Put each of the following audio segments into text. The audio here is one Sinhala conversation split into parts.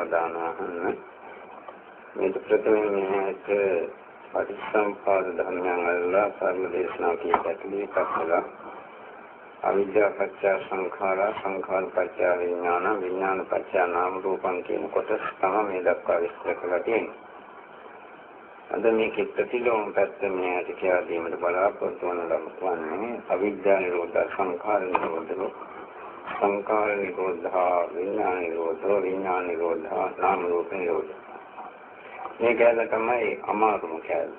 ප්‍රදානහන්න මේ ප්‍රථමයෙන්ට පටිච්චසමුප්පාද ධර්මයන් වල සර්ව දේශනා කීපකදී පස්සලා අවිද්‍යා පත්‍ය සංඛාරා සංඛාර පත්‍ය විඥාන විඥාන පත්‍ය නාම රූපං කියන කොටස් තමයි මේ දක්වා විස්තර කරලා තියෙන්නේ. අද මේකේ ප්‍රතිලෝම පැත්ත මේ ඇති කියලා දීමට බලාපොරොත්තු වන ලබන්නේ අවිද්‍යා නිරෝධ සංඛාර නිරෝධ සංඛාර නිරෝධා විඥාන නිරෝධෝ විඥාන නිරෝධා නාම රූප නිරෝධ මේ කැල තමයි අමාරුම කැල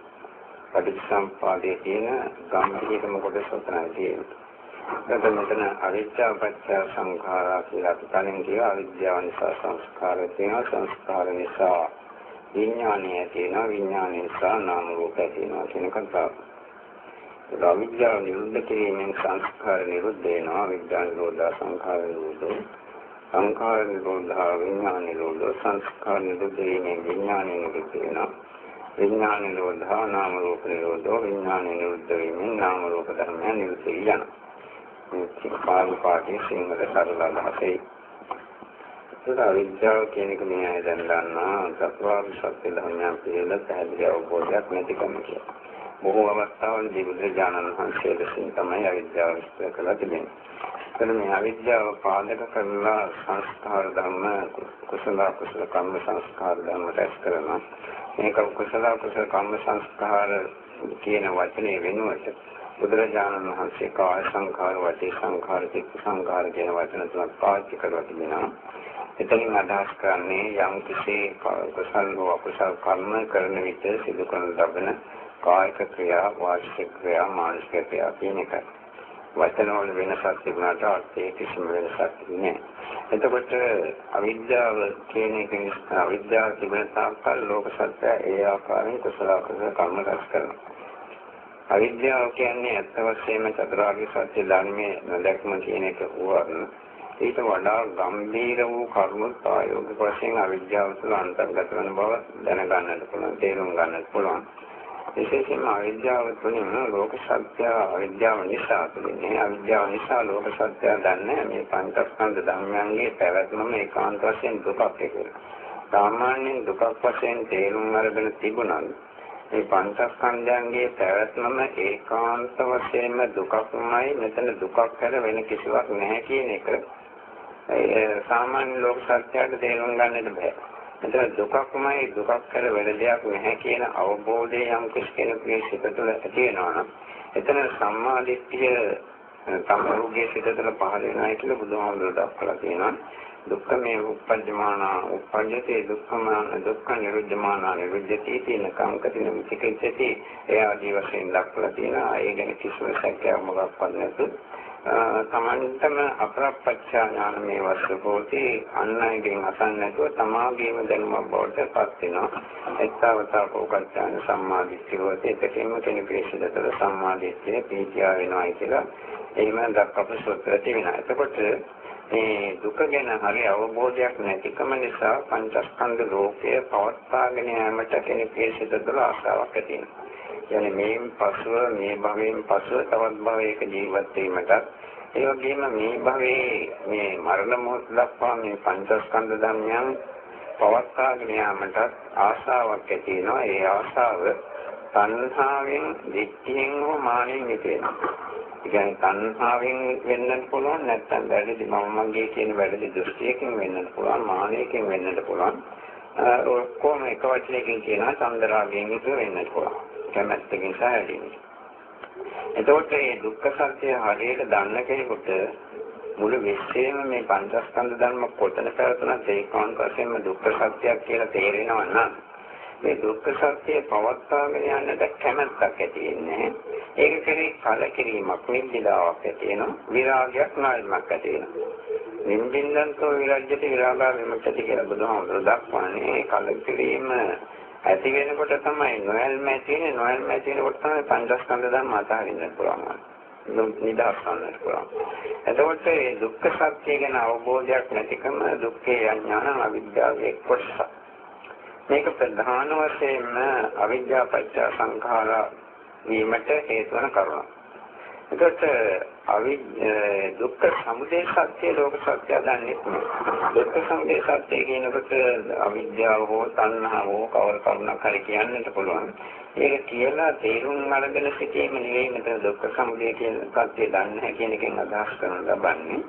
පටිච්චසම්පාදයේ තියෙන ගම්භීරම කොටස තමයි තියෙන්නේ. එතකොට මෙතන අවිද්‍යාව පත්‍ය සංඛාරා කියලා අපි කලින් කියවා අවිද්‍යාව නිසා සංස්කාර තියෙනවා. සංස්කාර නිසා විඥානය තියෙනවා. විඥානය නිසා නාම රූප තියෙනවා කියන කතාව. ඒක අවිද්‍යාව නිරුද්ධ කිරීමෙන් සංස්කාර නිරුද්ධ වෙනවා. විඥාන නිරෝධ සංඛාර නිරෝධ. සංඛාර නිරෝධ විඥාන නිරෝධ සංස්කාර නිරුද්ධ කිරීමෙන් විඥානය නිරුද්ධ වෙනවා. විඥාන නිරෝධ නාම රූප නිරෝධ විඥාන නිරුද්ධ වීමෙන් නාම රූප ධර්මයන් නිරුද්ධ වෙනවා පාලි පාටි සිංහල සරල අදහසයි. ඒක අවිද්‍යාව කියන එක මේ අය දැන් දන්නා චතුරාර්ය සත්‍ය ධර්මයන් පිළිබඳ පැහැදිලි අවබෝධයක් නැතිකම කියලා. බොහෝ අවස්ථාවලදී බුදුරජාණන් වහන්සේ විසින් තමයි අවිද්‍යාව විස්තර කළා තිබෙන්නේ. එතන මේ අවිද්‍යාව පාදක කරලා සංස්කාර ධර්ම කුසල කුසල කම්ම සංස්කාර ධර්ම රැස් කරනවා. මේක කුසල කුසල කම්ම සංස්කාර කියන වචනේ වෙනුවට බුදුරජාණන් වහන්සේ කාය සංඛාර වචේ සංඛාර චිත්ත සංඛාර කියන වචන තුනක් පාවිච්චි කරලා තිබෙනවා. එතනින් අදහස් කරන්නේ යම් කිසි කුසල හෝ අකුසල කර්ම කරන විට සිදු කරන ලබන කායික ක්‍රියා, වාචික ක්‍රියා, මානසික ක්‍රියා කියන එකයි. වචන වල වෙනසක් තිබුණාට අර්ථයේ කිසිම වෙනසක් නැහැ. එතකොට අවිද්‍යාව කියන එකෙන් අවිද්‍යාව තිබෙන තාක්කල් ලෝක සත්‍ය ඒ ආකාරයෙන් කුසල අකුසල කර්ම රැස් කරනවා. අවිද්‍යාව කියන්නේ ඇත්ත වශයෙන්ම චතුරාර්ය සත්‍ය ධර්මයේ නොදැක්ම කියන එක වුණා. ඊට වඩා ගම්භීර වූ කරුණු ප්‍රායෝගික වශයෙන් අවිද්‍යාව තුළ අන්තර්ගත වන බව දැනගන්නට පුළුවන්, තේරුම් ගන්නට පුළුවන්. විශේෂයෙන්ම අවිද්‍යාව තුළින් ලෝක සත්‍ය අවිද්‍යාව නිසා තුළින් අවිද්‍යාව නිසා ලෝක සත්‍ය දන්නේ මේ පංචස්කන්ධ ධර්මයන්ගේ පැවැත්මම ඒකාන්ත වශයෙන් දුකක් කියලා. සාමාන්‍යයෙන් දුකක් වශයෙන් තේරුම් අරගෙන තිබුණා මේ පංචස්කන්ධයන්ගේ පැවැත්මම ඒකාන්ත වශයෙන්ම දුකක්මයි මෙතන දුකක් හැර වෙන කිසිවක් නැහැ කියන එක සාමාන්‍ය ලෝක සත්‍යයට තේරුම් ගන්නට බෑ. මෙතන දුකක්මයි දුකක් හැර වෙන දෙයක් නැහැ කියන අවබෝධය යම් කෙනෙකුගේ සිත තුළ ඇති වෙනවා නම් එතන සම්මාදිට්ඨිය තමරුගේ සිත තුළ පහළ වෙනවා කියලා බුදුහාමුදුරුවෝ දක්වලා තියෙනවා. දුක්ඛ මේ උපජ්ජමාන උපජ්ජති දුක්ඛම දුක්ඛ නිරුද්ධමාන නිරුද්ධති කියන කාංකතින විචිකිච්ඡති. ඒ ආදී වශයෙන් දක්වලා තියෙනවා ඒ ගැන කිසිම සැකයක් මොකක්වත් නැතු. තමන්ටම අපරප්පච්චා ඥාන මේ වස්තුකෝටි අන්නයිගෙන් අසන්න නැතුව තමාගේම දැනුමක් බවට පත් වෙනවා. එත්තවතා කෝකච්ඡාන සම්මාදිට්ඨියෝති එතකින්ම කෙනෙකුගේ සිතතල සම්මාදිට්ඨිය පීතිය වෙනවායි කියලා එහෙම දක්වපු සූත්‍රය තියෙනවා එතකොට මේ දුක ගැන හරි අවබෝධයක් නැතිකම නිසා පංචස්කන්ධ ලෝකය පවත්වාගෙන යාමට කෙනෙකුගේ සිත තුළ ආශාවක් ඇති වෙනවා. කියන්නේ මේ පසුව මේ භවයෙන් පසුව තවත් භවයක ජීවත් වීමටත් ඒ වගේම මේ භවයේ මේ මරණ මොහොත දක්වා මේ පංචස්කන්ධ ධර්මයන් පවත්වාගෙන යාමට ආශාවක් ඇති වෙනවා. ඒ ආශාව තණ්හාවෙන්, දිට්ඨියෙන් හෝ මානෙන් නිතේනවා. කියන්නේ තණ්හාවෙන් වෙන්නත් පුළුවන් නැත්නම් වැරදි මම මගේ කියන වැරදි දෘෂ්ටියකින් වෙන්නත් පුළුවන් මානයකින් වෙන්නත් පුළුවන්. ඔක්කොම එක වචනයකින් කියනවා චන්දරාගයෙන් යුතුව වෙන්නත් පුළුවන්. කැමැත්තකින් සායදීන එතකොට මේ දුක්ඛ සත්‍ය හරියට දන්න කෙනෙකුට මුළු විශ්වයේම මේ පංචස්කන්ධ ධර්ම කොතන පැවතුනත් ඒකාන්ත වශයෙන්ම දුක්ඛ සත්‍යයක් කියලා තේරෙනවා නම් මේ දුක්ඛ සත්‍ය පවත්වාගෙන යන්නට කැමැත්තක් ඇති වෙන්නේ. ඒක කෙරේ කලකිරීමක් නිදිලාවක් ඇති වෙනවා. විරාගයක් නායමක් ඇති වෙනවා. නින්දින්නන්තෝ විරජ්‍යති විරාගා විමුක්ති කියලා බුදුහාමුදුරුවෝ දක්වන්නේ කලකිරීම ඇති වෙනකොට තමයි නොයල්ම ඇති වෙන්නේ නොයල්ම ඇති වෙනකොට තමයි පංචස්කන්ධ ධර්ම අතහරින්න පුළුවන්. නිදහස් ගන්නට පුළුවන්. එතකොට මේ දුක්ඛ සත්‍ය ගැන අවබෝධයක් නැතිකම දුක්ඛේ අඥාන අවිද්‍යාවේ කොටසක්. මේක ප්‍රධාන වශයෙන්ම අවිද්‍යා පත්‍ය සංඛාර වීමට හේතු වන කරුණක්. එතකොට අවි දුක්ඛ සමුදය සත්‍ය ලෝක සත්‍ය දන්නේ නැහැ. දුක්ඛ සමුදය සත්‍ය කියනකොට අවිද්‍යාව හෝ තණ්හාව හෝ කවර කරුණක් හරි කියන්නට පුළුවන්. ඒක කියලා තේරුම් අරගෙන සිටීම නෙවෙයි මෙතන දුක්ඛ සමුදය කියන සත්‍ය දන්නේ නැහැ කියන එකෙන් අදහස් කරන ලබන්නේ.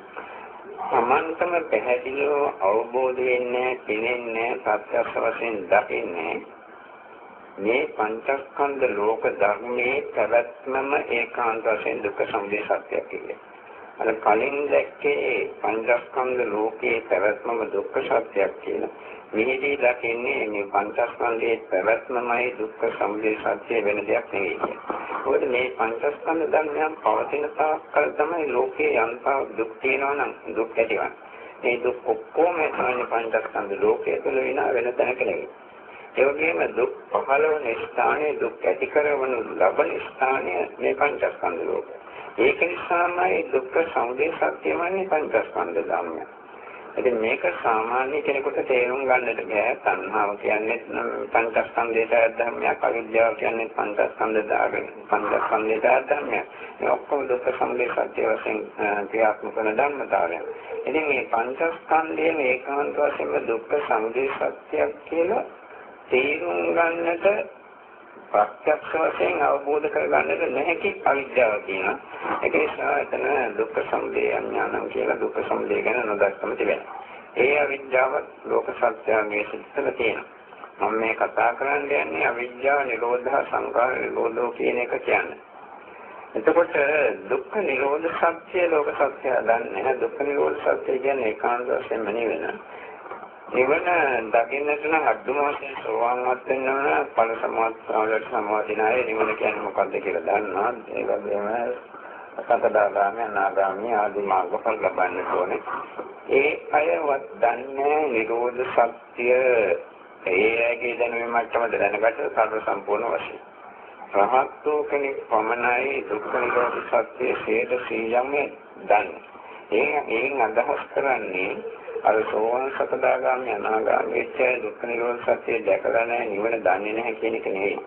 සමන්තම පැහැදිලිව අවබෝධ වෙන්නේ, පිළිෙන්නේ, ප්‍රත්‍යක්ෂ වශයෙන් දකින්නේ මේ පංචස්කන්ධ ලෝක ධර්මයේ පැවැත්මම ඒකාන්ත වශයෙන් දුක්ඛ සමුදය සත්‍යයක් කියන්නේ. අර කලින් දැක්කේ පංචස්කන්ධ ලෝකයේ පැවැත්මම දුක්ඛ සත්‍යයක් කියන. මෙහිදී දකින්නේ මේ පංචස්කන්ධයේ පැවැත්මමයි දුක්ඛ සමුදය සත්‍ය වෙන දෙයක් නෙවෙයි. මොකද මේ පංචස්කන්ධ ධර්මයන් පවතින තාක්කල් තමයි ලෝකේ යන්තා දුක් තියෙනවා නම් දුක් ඇතිවන්නේ. මේ දුක් ඔක්කොම තමයි පංචස්කන්ධ ලෝකයේ තුල විනා වෙන තැනක නෙවෙයි. ඒ වගේම දුක් පහළ වන ස්ථානයේ දුක් ඇති කරවනු ලබන ස්ථානය මේ පංචස්කන්ධ ලෝකය. ඒක නිසාමයි දුක්ඛ සමුදය සත්‍ය වන්නේ පංචස්කන්ධ ධර්මය. ඉතින් මේක සාමාන්‍ය කෙනෙකුට තේරුම් ගන්නට බෑ. තණ්හාව කියන්නේ පංචස්කන්ධයට ධර්මයක්, අවිද්‍යාව කියන්නේ පංචස්කන්ධ ධර්මයක්, පංචස්කන්ධයට ධර්මයක්. මේ ඔක්කොම දුක්ඛ සමුදය සත්‍ය වශයෙන් ක්‍රියාත්මක කරන ධර්මතාවය. ඉතින් මේ පංචස්කන්ධයේ ඒකාන්ත වශයෙන්ම දුක්ඛ සමුදය සත්‍යයක් කියලා තේරුම් ගන්නට ප්‍රත්‍යක්ෂ වශයෙන් අවබෝධ කරගන්නට නැහැකි අවිද්‍යාව තියෙනවා. ඒක නිසා එතන දුක්ඛ සමුදය ඥානං කියලා දුක්ඛ සමුදය ගැන නොදක්කම තිබෙනවා. ඒ අවිද්‍යාව ලෝක සත්‍යයේ සිත්තල තියෙනවා. මම මේ කතා කරන්න යන්නේ අවිද්‍යාව නිරෝධ සංකාර නිරෝධෝ කියන එක කියන්නේ. එතකොට දුක්ඛ නිරෝධ සත්‍ය ලෝක සත්‍ය දන්නේ දුක්ඛ නිරෝධ සත්‍ය කියන්නේ ඒකාන්ත වශයෙන්ම නෙවෙයි. නිවන දකින්නට නම් අද්දුම වශයෙන් සෝවාන්වත් වෙන්න ඕන ඵල සමාධියට සමාදින අය නිවන කියන්නේ මොකක්ද කියලා දන්නවා. ඒ වගේම සකදාගාමී අනාගාමී ආදී මාර්ගඵල ලබන්න ඕනේ. ඒ අයවත් දන්නේ නිරෝධ සත්‍ය ඒ ඇගේ දැනුම මට්ටම දැනගට සර්ව සම්පූර්ණ වශයෙන්. රහත් වූ කෙනෙක් පමණයි දුක්ඛ නිරෝධ සත්‍ය හේත සියයම දන්නේ. ඒ එයින් අදහස් කරන්නේ අර සෝවාන් සකදාගාමී අනාගාමී වෙච්ච දුක්ඛ නිරෝධ සත්‍ය දැකලා නැහැ නිවන දන්නේ නැහැ කියන එක නෙවෙයි.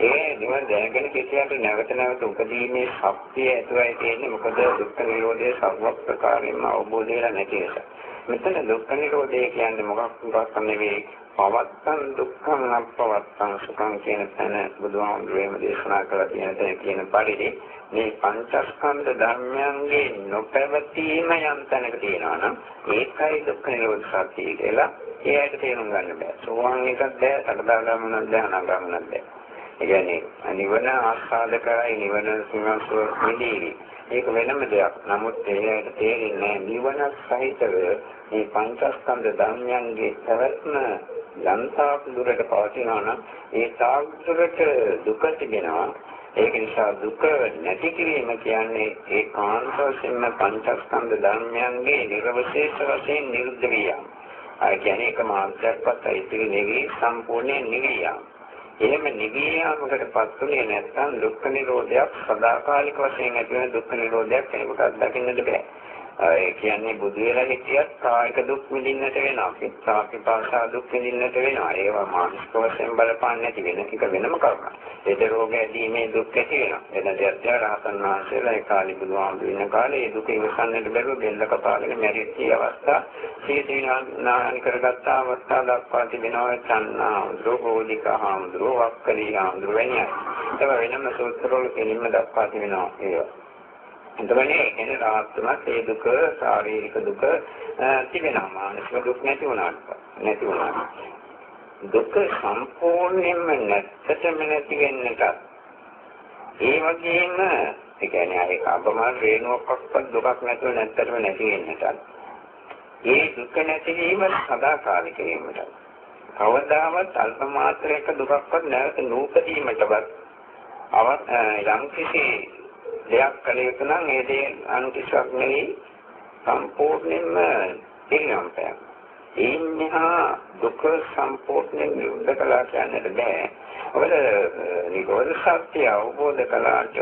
ඒ නිවන දැනගෙන කිසියකට නැවත නැවත උපදීමේ ශක්තිය ඇතුළයි තියෙන්නේ මොකද දුක්ඛ නිරෝධයේ සර්ව ප්‍රකාරයෙන්ම අවබෝධ වෙලා නැති නිසා. මෙතන දුක්ඛ නිරෝධය කියන්නේ මොකක් මොකක් නෙවෙයි පවත්තන් දුක්ඛං අපවත්තං සුඛං කියන තැන බුදුහාමුදුරේම දේශනා කළා කියන තැන කියන පරිදි මේ පංචස්කන්ධ ධර්මයන්ගේ නොපැවතීම යම් තැනක තියෙනවා නම් ඒකයි දුක්ඛ නිරෝධ සත්‍ය කියලා ඒකට තේරුම් ගන්න බෑ. සෝවාන් එකක් බෑ, සකදාගාමනක් බෑ, අනාගාමනක් බෑ. ඒ කියන්නේ නිවන ආස්වාද කරයි නිවන සිනසුව නිදී. ඒක වෙනම දෙයක්. නමුත් ඒකට තේරෙන්නේ නිවන සහිතව මේ පංචස්කන්ධ ධර්මයන්ගේ පැවැත්ම යන්තාක් දුරට පවතිනවා නම් ඒ තාක් දුරට දුක තිබෙනවා. ඒක නිසා දුක නැති කිරීම කියන්නේ ඒකාන්ත වශයෙන්ම පංචස්කන්ධ ධර්මයන්ගේ නිර්වශේෂ වශයෙන් නිරුද්ධ වියම. ඒ කියන්නේ ඒක මාර්ගයක්වත් ඉතිරි නෙවි සම්පූර්ණයෙන් නිවියම. එහෙම නිවියාමකටපත් උනේ නැත්නම් දුක්ඛ නිරෝධයක් සදාකාලික වශයෙන් ඇති වෙන දුක්ඛ නිරෝධයක් කෙනෙකුට දකින්නට බෑ. ඒ කියන්නේ බුදු වෙලා හිටියත් කායික දුක් විඳින්නට වෙනවා. පිටා පිපාසා දුක් විඳින්නට වෙනවා. ඒවා මානසික වශයෙන් බලපාන්නේ නැති වෙන එක වෙනම කරුණක්. ඒ රෝග ඇදීමේ දුක් ඇති වෙනවා. එන දෙයක් රහතන් වහන්සේලා ඒ කාලේ බුදුහාමුදුරු ඉන්න කාලේ ඒ දුක ඉවසන්නට බැරුව බෙල්ල කපාගෙන මැරිච්ච අවස්ථා සීතීනාන් කරගත්ත අවස්ථා දක්වා තිබෙනවා චන්නා රෝගෝලික හාමුදුරුව වක්කලී හාමුදුරුව වැනි අය. ඒක වෙනම සූත්‍රවල කෙලින්ම දක්වා තිබෙනවා ඒවා. එතකොනේ එන රාත්‍රමත් ඒ දුක ශාරීරික දුක තිබෙනවා. මානසික දුක් නැති වුණාට නැති වුණාට දුක සම්පූර්ණයෙන්ම නැත්තටම නැති වෙන්නට ඒ වගේම ඒ කියන්නේ අර අපමාන රේණුවක්වත් දුකක් නැතුව නැත්තටම නැති වෙන්නට ඒ දුක නැතිවීම සදාකාලික වීමට. කවදාවත් අල්ප මාත්‍රයක දුකක්වත් නැවත නූපදීමටවත් අවත් යම් කිසි දෙයක් කළ යුතු නම් ඒ දේ අනුකිසක් නෙවෙයි සම්පූර්ණයෙන්ම පිළිගන්නපෑ. ඒන්හා දුක සම්පූර්ණයෙන් නිරුද්ධ කළා කියන්නට බෑ. ඔබට නිරෝධ සත්‍ය අවබෝධ කළාට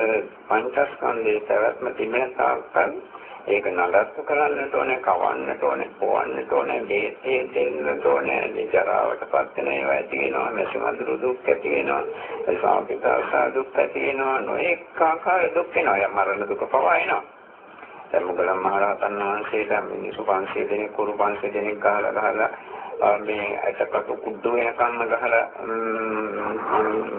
පංචස්කන්ධයේ පැවැත්ම තිබෙන තාක්කල් ඒක නඩත්තු කරන්නට ඕනේ, කවන්නට ඕනේ, පොවන්නට ඕනේ, දේහේ දෙන්නට ඕනේ, ජරාවට පත් වෙන ඒවා ඇති වෙනවා, මෙසමඳුරු දුක් ඇති වෙනවා, සාපිතාසා දුක් ඇති වෙනවා, නොඑක ආකාර දුක් වෙනවා, මරණ දුක පවා එනවා. දැන් මොගලන් මහරහතන් වහන්සේලා මිනිස්සු 500 දෙනෙක් කුරු 500 දෙනෙක් ගහලා ගහලා මේ අටකට කුඩු වෙනකම්ම ගහලා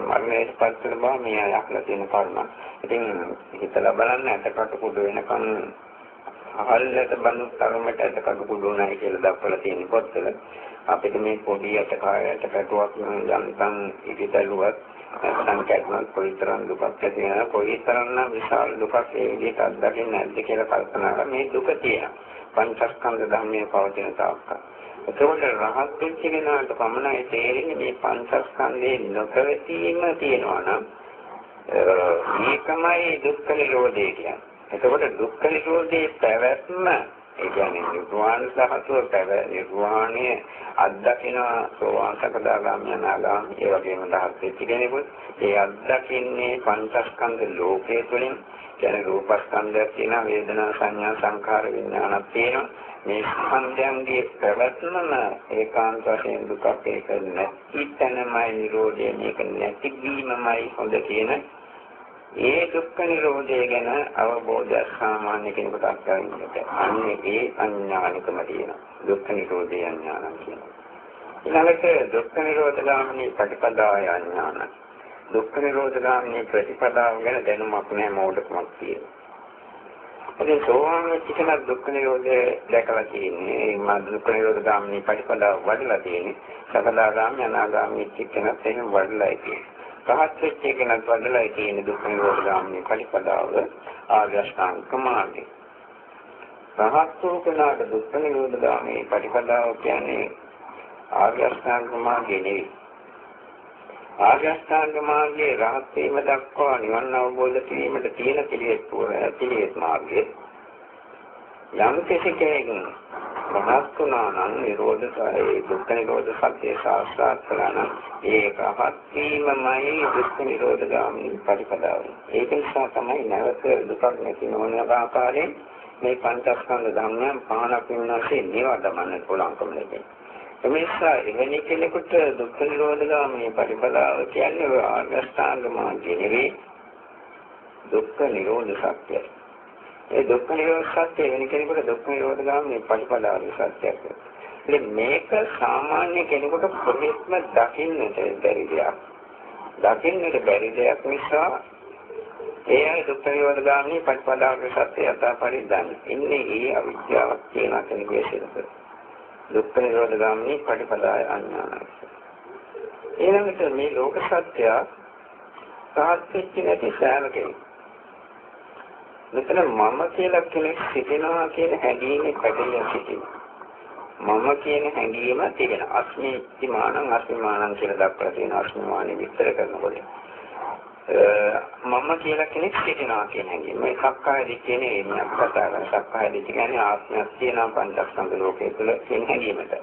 මරණයට පත් වෙන බව මේ අයක්ලා තියෙන කර්ම. ඉතින් හිතලා බලන්න අටකට කුඩු වෙනකම් අහල්ලට බඳු තරමට අටකට කුඩු නැහැ කියලා දක්වලා තියෙන පොත්වල. අපිට මේ පොඩි අටකාරයට පැටුවක් යන්තම් ඉදිතලුවත් නැත්නම් කැඩුණත් කොයිතරම් දුකක් ඇති වෙනවද කොයිතරම් නම් විශාල දුකක් ඒ විදිහට අත්දකින්නේ නැද්ද කියලා කල්පනා කරලා මේ දුක තියෙනවා. පංචස්කන්ධ ධර්මයේ පවතින තාක්කල්. එතකොට රහත් වෙච්ච කෙනාට පමණයි තේරෙන්නේ මේ පංචස්කන්ධේ නොකවතීම තියෙනවා නම් ඒකමයි දුක්ඛ නිරෝධය කියන්නේ. එතකොට දුක්ඛ නිරෝධයේ පැවැත්ම ඒ කියන්නේ නිර්වාණ සහතුව පැව නිර්වාණය අත්දකින සෝවාන් සකදාගාමී අනාගාමී ඒ වගේම දහස් වෙච්ච කෙනෙකුත් ඒ අත්දකින්නේ පංචස්කන්ධ ලෝකයේ තුලින්. කියන්නේ රූපස්කන්ධයක් තියෙනවා වේදනා සංඥා සංඛාර විඥානක් තියෙනවා. මේ ස්කන්ධයන්ගේ ප්‍රවත්නම ඒකාන්ත වශයෙන් දුකක් ඒක නැති තැනමයි නිරෝධය මේක නැති වීමමයි හොඳ කියන ඒ දුක්ඛ නිරෝධය ගැන අවබෝධය සාමාන්‍ය කෙනෙකුට අත්දැකීමට අන්නේ ඒ අඥානිකම තියෙනවා. දුක්ඛ නිරෝධය අඥානං කියනවා. ඊළඟට දුක්ඛ නිරෝධ ගාමිනී ප්‍රතිපදාය අඥාන. දුක්ඛ නිරෝධ ගාමිනී ප්‍රතිපදාව ගැන දැනුමක් නැහැ මෝඩකමක් තියෙනවා. ඉතින් සෝවාන් වෙච්ච කෙනා දුක්ඛ නිරෝධය දැකලා තියෙන්නේ ඒ මා දුක්ඛ නිරෝධ ගාමිනී ප්‍රතිපදාව වඩලා තියෙන්නේ සකදාගාමී අනාගාමී චිත්තනත් එහෙම වඩලායි තියෙන්නේ. රහත් වෙච්ච කෙනෙක් වඩලා තියෙන දුක්ඛ නිරෝධ ගාමිනී ප්‍රතිපදාව ආර්ය අෂ්ටාංග මාර්ගය. රහත් වූ කෙනාට දුක්ඛ නිරෝධ ගාමිනී ප්‍රතිපදාව කියන්නේ ආර්ය අෂ්ටාංග මාර්ගය නෙවෙයි. ආර්ය අෂ්ටාංග මාර්ගයේ රහත් වීම දක්වා නිවන් අවබෝධ කිරීමට තියෙන පිළිවෙත් පිළිවෙත් මාර්ගය. යම් කෙනෙක් රහත් වුණා නම් නිරෝධය දුක්ඛ නිරෝධ සත්‍ය සාස්ත්‍රාත් කළා නම් ඒකපත් වීමමයි දුක්ඛ නිරෝධ ගාමී ප්‍රතිපදාව. ඒක නිසා තමයි නැවත දුකක් නැති නොවන ආකාරයෙන් මේ පංචස්කන්ධ ධර්මයන් පහනක් වෙනවාසේ නිවා දමන්න පුළුවන්කම ලැබෙන්නේ. එමේසා එවැනි කෙනෙකුට දුක්ඛ නිරෝධ ගාමී ප්‍රතිපදාව කියන්නේ ආර්ය අෂ්ටාංග මාර්ගය නෙවෙයි දුක්ඛ නිරෝධ සත්‍යය. ඒ දුක්ඛ නිරෝධ සත්‍ය වෙන කෙනෙකුට දුක්ඛ නිරෝධ ගාමී ප්‍රතිපදාවේ සත්‍යයක්. ඉතින් මේක සාමාන්‍ය කෙනෙකුට කොහෙත්ම දකින්නට බැරි දෙයක්. දකින්නට බැරි දෙයක් නිසා ඒ අය දුක්ඛ නිරෝධ ගාමී ප්‍රතිපදාවේ සත්‍ය යථා පරිද්දන්නේ. ඉන්නේ ඒ අවිද්‍යාවක් කියන කෙනෙකුගේ සිතේ. දුක්ඛ නිරෝධ ගාමී ප්‍රතිපදාය අඥානයි. ඊළඟට මේ ලෝක සත්‍ය සාහිත්‍ය නැති සෑම කෙනෙක් මෙතන මම කියලා කෙනෙක් සිටිනවා කියන හැඟීමේ පැටලියක් සිටිනවා. මම කියන හැඟීම තියෙන අස්මිතිමානං අස්මිමානං කියලා දක්වලා තියෙන අස්මිමානෙ විස්තර කරනකොට මම කියලා කෙනෙක් සිටිනවා කියන හැඟීම. මේ සක්කාය දිට්ඨිය නෙවෙයි මම කතා කරන්නේ. සක්කාය දිට්ඨිය කියන්නේ ආත්මයක් තියෙන පංචස්කන්ධ ලෝකයේ තුල තියෙන හැඟීමට.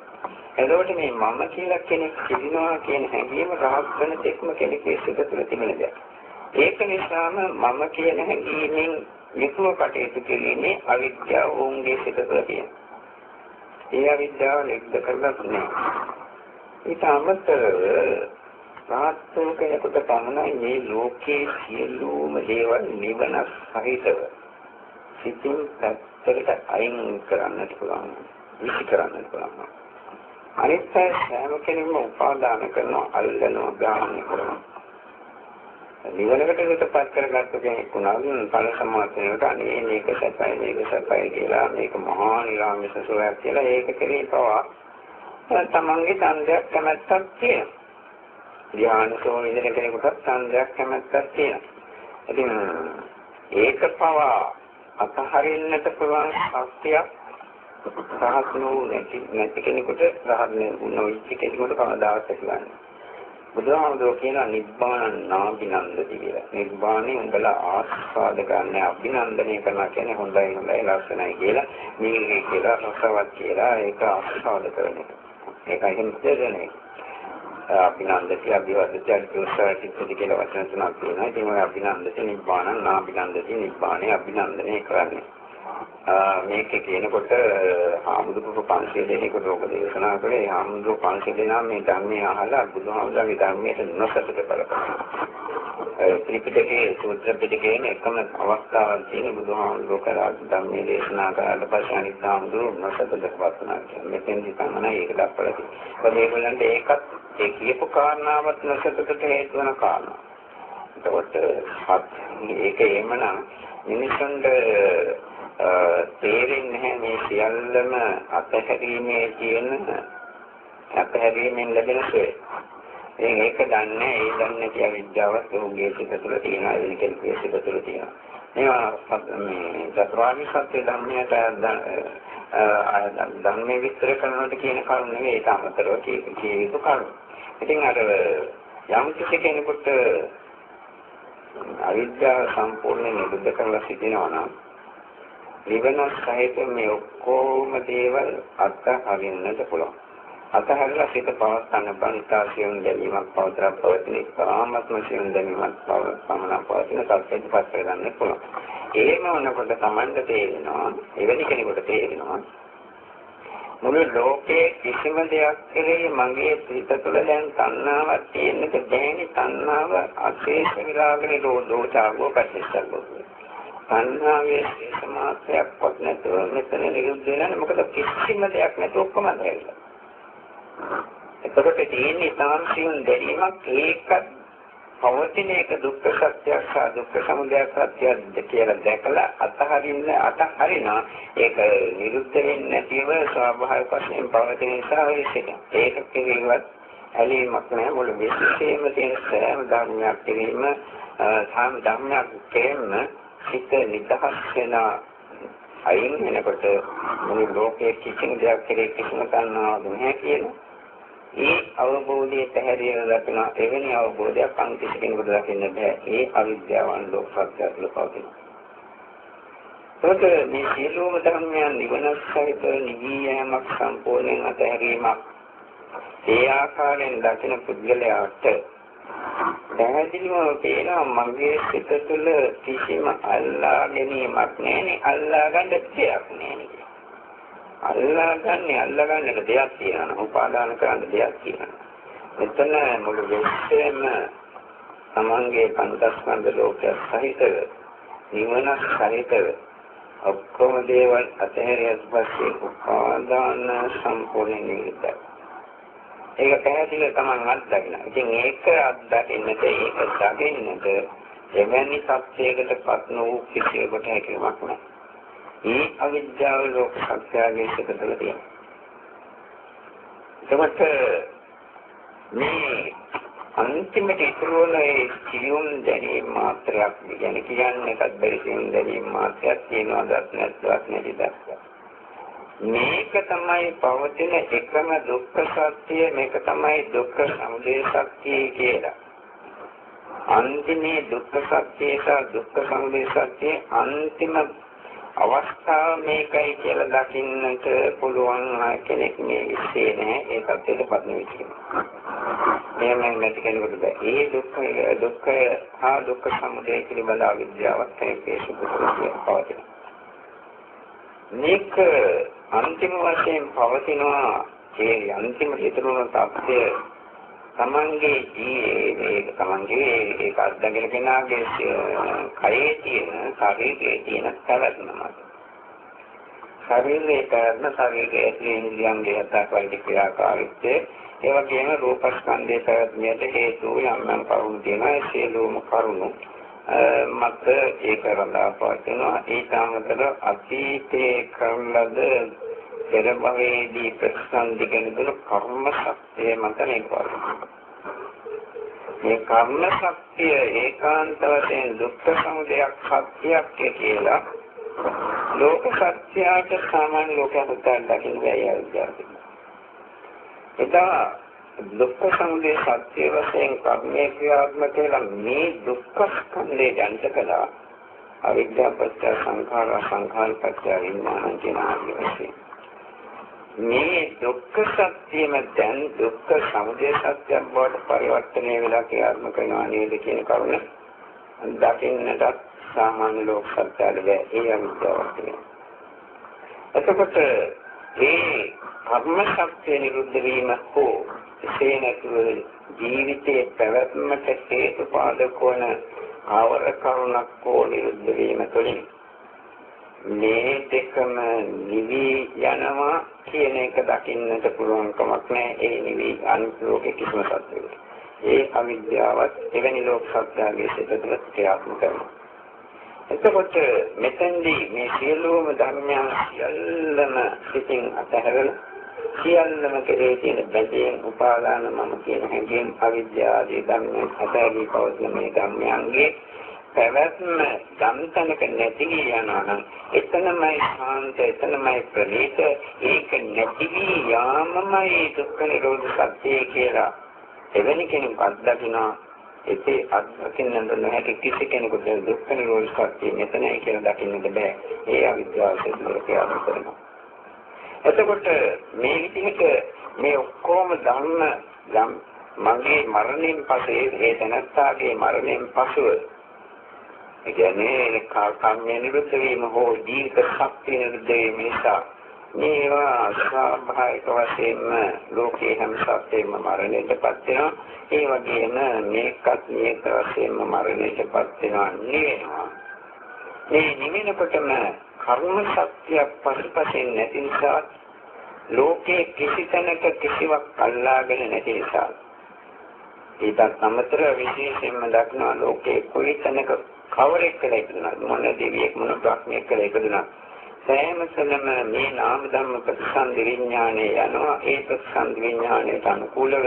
එතකොට මේ මම කියලා කෙනෙක් සිටිනවා කියන හැඟීම රහත් වෙන තෙක්ම කෙනෙකුගේ සිත තුළ තිබෙන දෙයක්. ඒක නිසාම මම කියන හැඟීමෙන් යුතුව කටයුතු කිරීමේ අවිද්‍යාව වුන්ගේ සිත තුළ තියෙනවා. ඒ අවිද්‍යාව නිරුද්ධ කරලා නැහැ. ඊට අමතරව සාත්වකයකට පමණයි මේ ලෝකයේ සියලුම දේවල් නිවන සහිතව සිතින් පැත්තකට අයින් කරන්නට පුළුවන්. විසි කරන්නට පුළුවන්. අනිත් අය සෑම කෙනෙක්ම උපාදාන කරනවා, අල්ලනවා, ග්‍රහණය කරනවා. නිවනකට විතරපත් කරගත්ත කෙනෙක් වුණා ඵල සමාධියට අනේ මේක සැපයි මේක සැපයි කියලා මේක මහා නිරාමිස සෝයක් කියලා ඒක කෙරේ පවා තමන්ගේ ඡන්දයක් කැමැත්තක් තියෙනවා. ධ්‍යානසෝ ඉඳන කෙනෙකුට ඡන්දයක් කැමැත්තක් තියෙනවා. ඉතින් ඒක පවා අතහරින්නට පුළුවන් ශක්තියක් රහත් නෝ නැති නැති කෙනෙකුට රහත් නොවිච්ච කෙනෙකුට කවදාවත් ඇතිවන්නේ. බුදුහාමුදුරුවෝ කියනවා නිබ්බාන නාබිනන්දති කියලා. නිබ්බානේ උඹලා ආස්වාද ගන්න අභිනන්දනය කරනවා කියන්නේ හොඳයි හොඳයි ලස්සනයි කියලා. මේකේ කියලා රසවත් කියලා ඒක ආස්වාද කරන එක. ඒකයි හිතන්නේ. අභිනන්දති අභිවදති අභිවසාරිති කියලා වචන තුනක් තියෙනවා. ඉතින් ඔය අභිනන්දති නිබ්බාන නාබිනන්දති නිබ්බානේ අභිනන්දනය කරන්නේ. මේක කියනකොට හාමුදුරුවෝ 500 දෙනෙකුට ඔබ දේශනා කළේ හාමුදුරුවෝ 500 දෙනා මේ ධර්මයේ අහලා බුදුහාමුදුරන්ගේ ධර්මයට නොසතුට බලපෑවා. ත්‍රිපිටකයේ සූත්‍ර පිටකයේ එකම අවස්ථාවක් තියෙන බුදුහාමුදුරුවෝ කරා ධර්මයේ දේශනා කරලා පස්සේ අනිත් හාමුදුරුවෝ නොසතුට පවත්නා කියන්නේ. මෙතෙන්දි තමයි ඒක දක්වලා තියෙන්නේ. ඒගොල්ලන්ට ඒකත් ඒ කියපු කාරණාවත් නොසතුටට හේතු වෙන කාරණා. එතකොට ඒක එමනම් මිනිසුන්ට තේරෙන්නේ නැහැ මේ සියල්ලම අතහැරීමේ තියෙන අතහැරීමෙන් ලැබෙන සුවය. ඉතින් ඒක දන්නේ ඒ දන්නේ කිය විද්‍යාවත් ඔහුගේ සිත තුළ තියෙනවා වෙන කෙනෙකුගේ සිත තුළ තියෙනවා. මේවා මේ චතුරාර්ය සත්‍ය ධර්මයට ධර්මයේ විස්තර කරනකොට කියන කරුණ නෙවෙයි ඒක අමතරව කිය යුතු කරුණ. ඉතින් අර යම් කිසි කෙනෙකුට අවිද්‍යාව සම්පූර්ණයෙන් නිරුද්ධ කරලා සිටිනවා නම් නිවන සහිත මේ ඔක්කොම දේවල් අත්හරින්නට පුළුවන්. අතහැරලා සිත පවත්න්න බන්තාසියෙන් දැනීමක් පවතර පවතින කාමත්ම සියෙන් දැනීමක් පවත්වන පවතින සත්‍යයට පස් කරගන්න පුළුවන්. එහෙම වුණකොට Tamanda තේරෙනවා එවැනි කෙනෙකුට තේරෙනවා මුළු ලෝකයේ කිසිම දෙයක් කෙරෙහි මගේ හිත තුළ දැන් තණ්හාවක් තියෙන්නට බැහැ තණ්හාව අශේෂ විරාගනේ දෝෂාවෝ පටිච්චසමුප්පාදෝ තණ්හාවේ සමාසයක්වත් නැතුව මෙතන නිරුද්ධ වෙනවා මොකද කිසිම දෙයක් නැතුව ඔක්කොම දැරිලා එතකොට තියෙන්නේ තාන්සියුන් දැරීමක්. ඒකත් පවතින එක දුක්ඛ සත්‍යයක් සහ දුක්ඛ සමුදය සත්‍යයක් කියලා දැකලා අතහරින්න අතහරිනා ඒක නිරුද්ධ වෙන්නේ නැතිව ස්වාභාවික වශයෙන් පවතින නිසා වෙන්නේ. ඒක පිළිවෙත් ඇලීමක් නෑ මුළු විශ්වයේම තියෙන සෑම ධර්මයක් පිළිම සාම ධර්මයක් කෙරෙන්න හිත නිදහස් වෙන අයින් වෙනකොට මුළු ලෝකයේ කිසිම දෙයක් කෙරේ කිසිම තණ්හාවක් නැහැ කියනවා. ඒ අවබෝධයේ පැහැදිලිව දකින එවැනි අවබෝධයක් අන් කිසි කෙනෙකුට දකින්න බෑ. ඒ අවිද්‍යාවන් ලෝක සත්‍ය තුළ පවතින. ඒකට මේ සියලුම ධර්මයන් නිවන සහිත නිවීමක් සම්පූර්ණයෙන් අතහැරීමක්. ඒ ආකාරයෙන් දකින පුද්ගලයාට පැහැදිලිවම පේනවා මගේ සිත තුළ කිසිම අල්ලා ගැනීමක් නැහැ අල්ලා ගන්න දෙයක් නැහැ අල්ලාගන්නේ අල්ලාගන්නට දෙයක් තියෙනවා. උපාදාන කරන්න දෙයක් තියෙනවා. මෙතන මුළු විශ්වයම තමන්ගේ පංචස්කන්ධ ලෝකයක් සහිතව නිවන සහිතව ඔක්කොම දේවල් අතහැරියත් පස්සේ උපාදාන සම්පූර්ණ නිවිතයි. ඒක පැහැදිලිව තමන් අත්දකිනවා. ඉතින් ඒක අත්දකින්නට ඒක දකින්නට එවැනි සත්‍යයකට පත් නොවූ කිසියකට හැකියාවක් නැහැ. ඒ අවිද්‍යාව ලෝක සත්‍යයේ සිටතල තියෙනවා. එතකොට මේ අන්තිමට ඉතුරු වන ඒ සියුම් දැනීම මාත්‍රයක් ගැන කියන්නේ එකක් බැරි සියුම් දැනීම මාත්‍රයක් තියෙනවා දත් නැත්වත් නැති දක්වා. මේක තමයි පවතින එකම දුක්ඛ සත්‍ය මේක තමයි දුක්ඛ සමුදය සත්‍ය කියලා. අන්තිමේ දුක්ඛ සත්‍යය සහ දුක්ඛ සමුදය සත්‍ය අන්තිම අවස්ථාව මේකයි කියලා දකින්නට පුළුවන් කෙනෙක් මේ විශ්ේ නැහැ ඒ පැත්තටපත් නෙවෙයි. එහෙම නැති කෙනෙකුට බෑ. ඒ දුක්ඛය දුක්ඛය හා දුක්ඛ සමුදය පිළිබඳ අවිද්‍යාවත් ඒකේ සුදුසුකම් පවතින. මේක අන්තිම වශයෙන් පවතිනවා ඒ අන්තිම හිතන තත්ත්වය තමන්ගේ ජීවිතේ තමන්ගේ ඒක අත්දැකගෙන කෙනාගේ කයේ තියෙන ශරීරයේ තියෙන පැවැත්මම ශරීරයේ පැවැත්ම ශරීරයේ ඉන්ද්‍රියන්ගේ හතක් ක්‍රියාකාරීත්වය ඒ වගේම රූපස්කන්ධයේ පැවැත්මට හේතු යම් යම් කරුණු තියෙනවා. ඒ සියලුම කරුණු මත ඒක රඳා පවතිනවා ඒ සමතර අතීතයේ කරන ලද පෙර භවයේදී ප්‍රතිසන්දි කෙනෙකුට කර්ම ශක්තිය මත මේකවල. මේ කර්ම ශක්තිය ඒකාන්ත වශයෙන් දුක්ඛ සමුදයක් සත්‍යයක් කියලා ලෝක සත්‍යයට සාමාන්‍ය ලෝකයට දකින්න බැහැ අවිද්‍යාව. එදා දුක්ඛ සමුදය සත්‍ය වශයෙන් කර්මයේ ක්‍රියාත්මක කියලා මේ දුක්ඛ ස්කන්ධය ජනිත කළා. අවිද්‍යාව පත්‍ය සංඛාර සංඛාර පත්‍ය විඥාන කියන ආකාරයෙන් මේ දුක්ඛ සත්‍යම දැන් දුක්ඛ සමුදය සත්‍යයක් බවට පරිවර්තනය වෙලා ක්‍රියාත්මක වෙනවා නේද කියන කරුණ දකින්නට සාමාන්‍ය ලෝක සත්‍යවල ඒ අවිද්‍යාවක් තියෙනවා. එතකොට මේ කර්ම ශක්තිය නිරුද්ධ වීම හෝ එසේ නැතුව ජීවිතයේ පැවැත්මට හේතු පාදක වන ආවර කරුණක් හෝ නිරුද්ධ වීම තුළින් මේ දෙකම නිවි යනවා කියන එක දකින්නට පුළුවන් කමක් නැහැ ඒ නිවි අනිත්‍යෝගේ කිසිම සත්‍යයක්. ඒ අවිද්‍යාවත් එවැනි ලෝක සත්‍යයේ සිටතල ක්‍රියාත්මක කරනවා. එතකොට මෙතෙන්දී මේ සියලුම ධර්මයන් සියල්ලම සිතින් අතහැරලා සියල්ලම කෙරේ තියෙන බැඳීම් උපාදාන මම කියන හැඟීම් අවිද්‍යාවේ ධර්මයන් අතහැරී පවතින මේ ධර්මයන්ගේ පැවැත්ම ධම්තනක නැති යනවා නම් එතනමයි ශාන්ත එතනමයි ප්‍රණීත. ඒක නැති යාමමයි දුක්ඛ නිරෝධ සත්‍යය කියලා එවැනි කෙනෙක් අත්දකිනවා ඒකේ අත්දකින්න නොහැකි කිසි කෙනෙකුට දුක්ඛ නිරෝධ සත්‍යය මෙතනයි කියලා දකින්නට බෑ. ඒ අවිද්‍යාව සිදුවන ක්‍රියාව කරනවා. එතකොට මේ විදිහට මේ ඔක්කොම ධර්ම මගේ මරණයෙන් පස්සේ ඒ තනත්තාගේ මරණයෙන් පසුව ඒ කියන්නේ කර්මය නිරුද්ධ වීම හෝ ජීවිත ශක්තිය නිරුද්ධ වීම නිසා මේවා ස්වාභාවික වශයෙන්ම ලෝකේ හැම සත්‍යෙම මරණයටපත් වෙනවා. ඒ වගේම මේකත් මේක වශයෙන්ම මරණයටපත් වෙනවා නෙවෙනවා. මේ නිවෙනකොටම කර්ම ශක්තිය පසුපසින් නැති නිසා ලෝකේ කිසි තැනක කිසිවක් අල්ලාගෙන නැති නිසා. ඒකත් අමතර විශේෂයෙන්ම දක්නවා ලෝකේ කොයි තැනක කවරෙක් කියලා ඉපදුනත් මොන දෙවියෙක් මොන බ්‍රහ්මයෙක් කියලා ඉපදුනත් සෑම සැලම මේ නාම ධර්ම ප්‍රතිසන්දි විඥානය යනවා. ඒ ප්‍රතිසන්දි විඥානයට අනුකූලව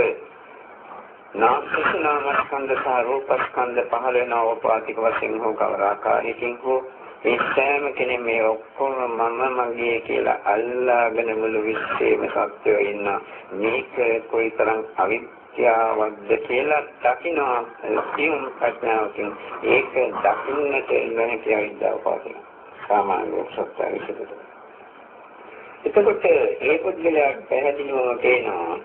නාමස්කන්ධ සහ රූපස්කන්ධ පහළ වෙන ඕපාතික වශයෙන් හෝ කවර ආකාරයකින් හෝ ඒ සෑම කෙනෙක් මේ ඔක්කොම මම මගේ කියලා අල්ලාගෙන මුළු විශ්වයේම සත්‍යය ඉන්න මේක කොයිතරම් අවිද්‍ය මිත්‍යාවක්ද කියලා දකිනවා. සියුම් ප්‍රඥාවකින් ඒක දකින්නට නොහැකි අවිද්‍යාව පවතින සාමාන්‍ය සත්‍ය විශේෂද එතකොට ඒ පුද්ගලයාට පැහැදිලිවම පේනවා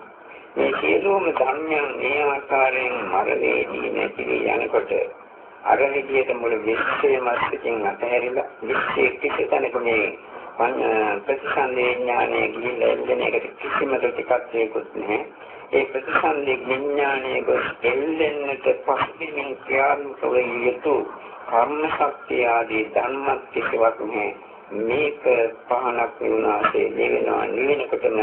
මේ සියලුම ධර්මයන් මේ ආකාරයෙන් මරණයේදී නැති යනකොට අර විදියට මුළු විශ්වයම අත්කින් අතහැරිලා විශ්වයේ කිසි තැනක මේ ප්‍රතිසන්දේ ඥානය ගිහිල්ලා එන්නේ ඒකට කිසිම ප්‍රතිපත්තියකුත් නැහැ ඒ ප්‍රතිසන්දි විඥානයේ ගොස් එල්ලෙන්නට පස්සේ ක්‍රියාත්මක වේ යුතු කර්ම ශක්තිය ආදී ධර්මත් කිසිවක් නැහැ. මේක පහනක් වුණාසේ දෙවෙනවා නිවෙනකොටම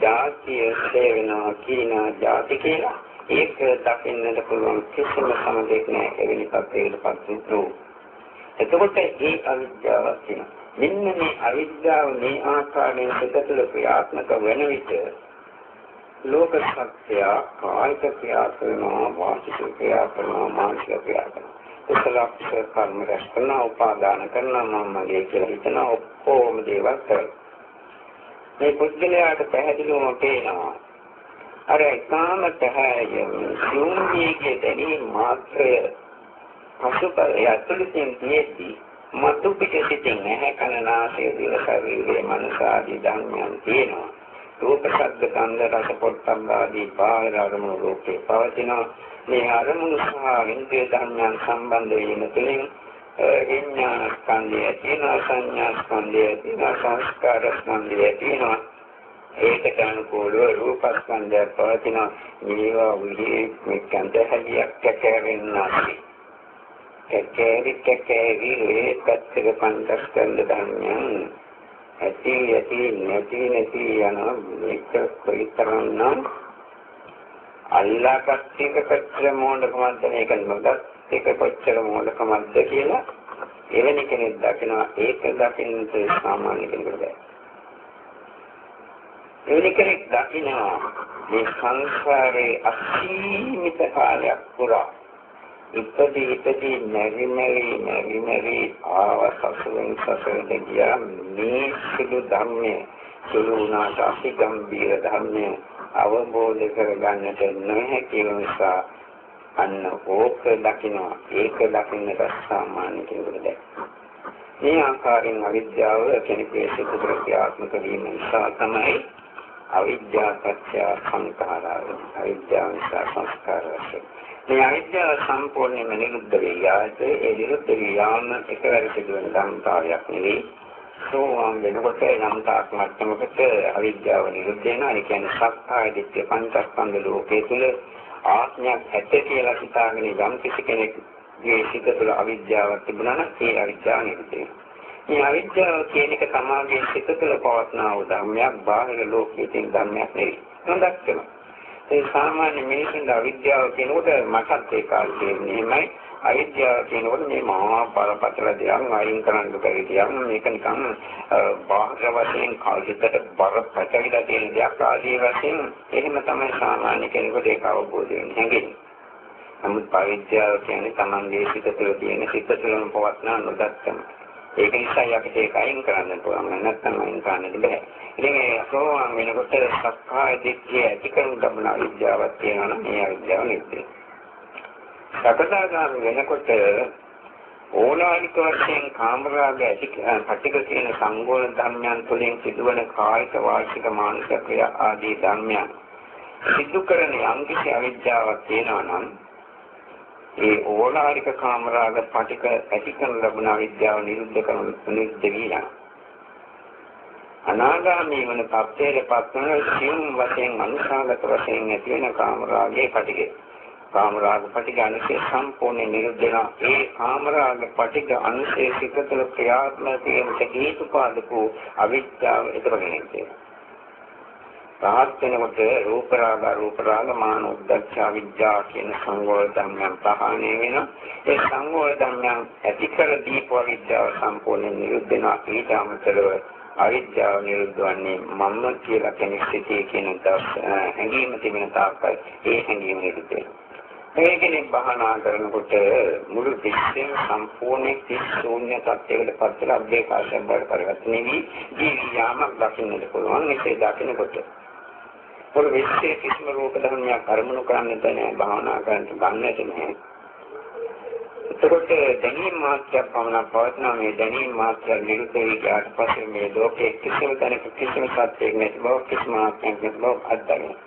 ධාතිය සේවෙනවා කියන ධාති කියලා ඒක දකින්නට පුළුවන් කිසිම සමදෙක් නැහැ එවැනි පත්‍යයකට පත් වූ. එතකොට ඒ අවිද්‍යාවක් තියෙනවා. මෙන්න මේ අවිද්‍යාව මේ ආකාරයෙන් සිතතුල ක්‍රියාත්මක වෙන විට ලෝක සත්‍ය කායික ක්‍රියා කරනවා වාචික ක්‍රියා කරනවා මානසික ක්‍රියා කරනවා කුසල කර්ම රැස් කරනවා උපාදාන කරනවා මම මගේ කියලා හිතන ඔක්කොම දේවල් කරනවා මේ පුද්ගලයාට පැහැදිලිවම පේනවා අර එකම පැහැදිලිවම ශූන්‍යයේ දැනීම මාත්‍රය පසුපර යතුලින් තියෙද්දී මතු පිට සිටින් නැහැ කනනාසය දිව ශරීරයේ මනස ආදී ධර්මයන් තියෙනවා. රූප ශබ්ද ගන්ධ රස පොට්ටම් ආදී බාහිර අරමුණු රූපේ පවතිනවා. මේ අරමුණු සහ ඉන්ද්‍රිය ධර්මයන් සම්බන්ධ වීම තුළින් විඥාන ස්කන්ධය තියෙනවා සංඥා ස්කන්ධය තියෙනවා සංස්කාර ස්කන්ධය තියෙනවා ඒකට අනුකූලව රූප ස්කන්ධය පවතිනවා මේවා විහි මෙකන්ද හැදියක් කැකෙන්නා කැකේරි කැකේරි ඒකත් පංචස්කන්ධ ධර්මයන් ඇති ඇති නැති නැති යන මේක කොයිතරම්නම් අල්ලාගත් එක කොච්චර මොඩකමක්ද මේක නොදත් එක කොච්චර මොඩකමක්ද කියලා එවැනි කෙනෙක් දකිනවා ඒක දකින්නට සාමාන්‍ය කෙනෙකුට බෑ. එවැනි කෙනෙක් දකිනවා මේ සංසාරේ අසීමිත කාලයක් පුරා ඉපදී ඉපදී නැරි නැරි නැරි නැරි ආව සසුන් සසුන්ට ගියා මේ සුදු ධර්මයේ. සුළු වුණාට අතිගම්බීර ධර්මය අවබෝධ කරගන්නට නොහැකි නිසා අන්න ඕක දකිනවා. ඒක දකින්නට සාමාන්‍ය කෙනෙකුට මේ ආකාරයෙන් අවිද්‍යාව කෙනෙකුගේ සිත ප්‍රත්‍යාත්මක වීම නිසා තමයි අවිද්‍යාව පත්‍ය සංඛාරය අවිද්‍යාව නිසා සංස්කාරය මේ අවිද්‍යාව සම්පූර්ණයෙන්ම නිරුද්ධ වෙයි. ආයේ ඒ නිරුද්ධ වියාම එකවර සිදුවන ධර්මතාවයක් නෙවෙයි. සෝවාන් වෙනකොට යම් තාක් මට්ටමකට අවිද්‍යාව නිරුද්ධ වෙනවා. ඒ කියන්නේ සක්කාය දිට්ඨිය පංචස්කන්ධ ලෝකයේ තුල ආත්මයක් ඇත කියලා හිතාගෙන යම් කිසි කෙනෙක්ගේ සිත තුළ අවිද්‍යාවක් තිබුණා නම් ඒ අවිද්‍යාව නිරුද්ධ වෙනවා. මේ අවිද්‍යාව කියන එක සමාගයේ සිත තුළ පවත්නා වූ ධර්මයක් බාහිර ලෝකයේ තියෙන ධර්මයක් නෙවෙයි. හොඳක් වෙනවා. ඒ සාමාන්‍ය මිනිසුන්ගේ අවිද්‍යාව කියනකොට මටත් ඒ කාලේ තේරෙන්නේ එහෙමයි. අවිද්‍යාව කියනකොට මේ මහා බරපතල දෙයක් අයින් කරන්න බැරි දෙයක් මේක නිකන් බාහිර වශයෙන් කායිකට බරපතලලා තියෙන දෙයක් ආදී වශයෙන් එහෙම තමයි සාමාන්‍ය කෙනෙකුට ඒක අවබෝධ වෙන්නේ හැඟෙන්නේ. නමුත් අවිද්‍යාව කියන්නේ Tamange සිත තුළ තියෙන සිත තුළම පවත්නා නොදක්කම. ඒක නිසා අපිට ඒක අයින් කරන්න පුළුවන් නැත්නම් අයින් කරන්න බෑ. ඉතින් ඒ සෝවාන් වෙනකොට සක්කාය දිට්ඨිය ඇති කරන ලබන අවිද්‍යාවක් තියෙනවා නම් ඒ අවිද්‍යාව නිරුද්ධ සකදාගාමි වෙනකොට ඕලානික වශයෙන් කාමරාග ඇති පටික තියෙන සංගෝල ධර්මයන් තුළින් සිදුවන කායික වාචික මානසික ක්‍රියා ආදී ධර්මයන් සිදු කරන යම්කිසි අවිද්‍යාවක් තියෙනවා නම් ඒ ඕලාරික කාමරාග පටික ඇති කරන ලබන අවිද්‍යාව නිරුද්ධ කරන නිරුද්ධ වීලා අනාගාමී වන තත්ත්වයට පත්වන සියුම් වශයෙන් අනුසාගත වශයෙන් ඇති වෙන කාමරාගයේ පටිකේ කාමරාග පටික අනුශේ සම්පූර්ණ නිරුද්ධ වෙනවා. ඒ කාමරාග පටික අනුශේ සිතතල ක්‍රියාත්මක වීමට හේතුපාදකෝ අවිද්‍යාව එතරගෙන්නේ. රහත් වෙනකොට රූප රාග රූප රාග මාන උද්දච්ච අවිද්‍යාව කියන සංගෝල ධර්මයන් පහණය වෙනවා. ඒ සංගෝල ධර්මයන් ඇති කර දීප අවිද්‍යාව සම්පූර්ණ නිරුද්ධ වෙනවා. ඊට අමතරව අවිද්‍යාව නිරුද්ධ වන්නේ මම කියලා කෙනෙක් සිටී කියන හැඟීම තිබෙන තාක්කල් ඒ හැඟීම නිරුද්ධ වෙනවා. මේ කෙනෙක් භාවනා කරනකොට මුළු විශ්වයම සම්පූර්ණ කිස් ශූන්‍ය තත්යකට පත් වෙලා අභ්‍යකාශයෙන් බවට පරිවර්තනය වී ජීවියාමක් දකින්නට පුළුවන් ඒකේ දකින්නකොට පොර විශ්වයේ කිසිම රූප ධර්මයක් අරමුණු කරන්නට නැහැ භාවනා කරන්නට ගන්නට නැහැ එතකොට දැනීම මාත්‍රයක් පමණ පවත්න මේ දැනීම මාත්‍ර නිරුද්ධ වී ගියාට පස්සේ මේ ලෝකයේ කිසිම තැනක කිසිම සත්‍යයක් නැති බව කිසිම ආත්මයක් නැති බව අත්දැකීම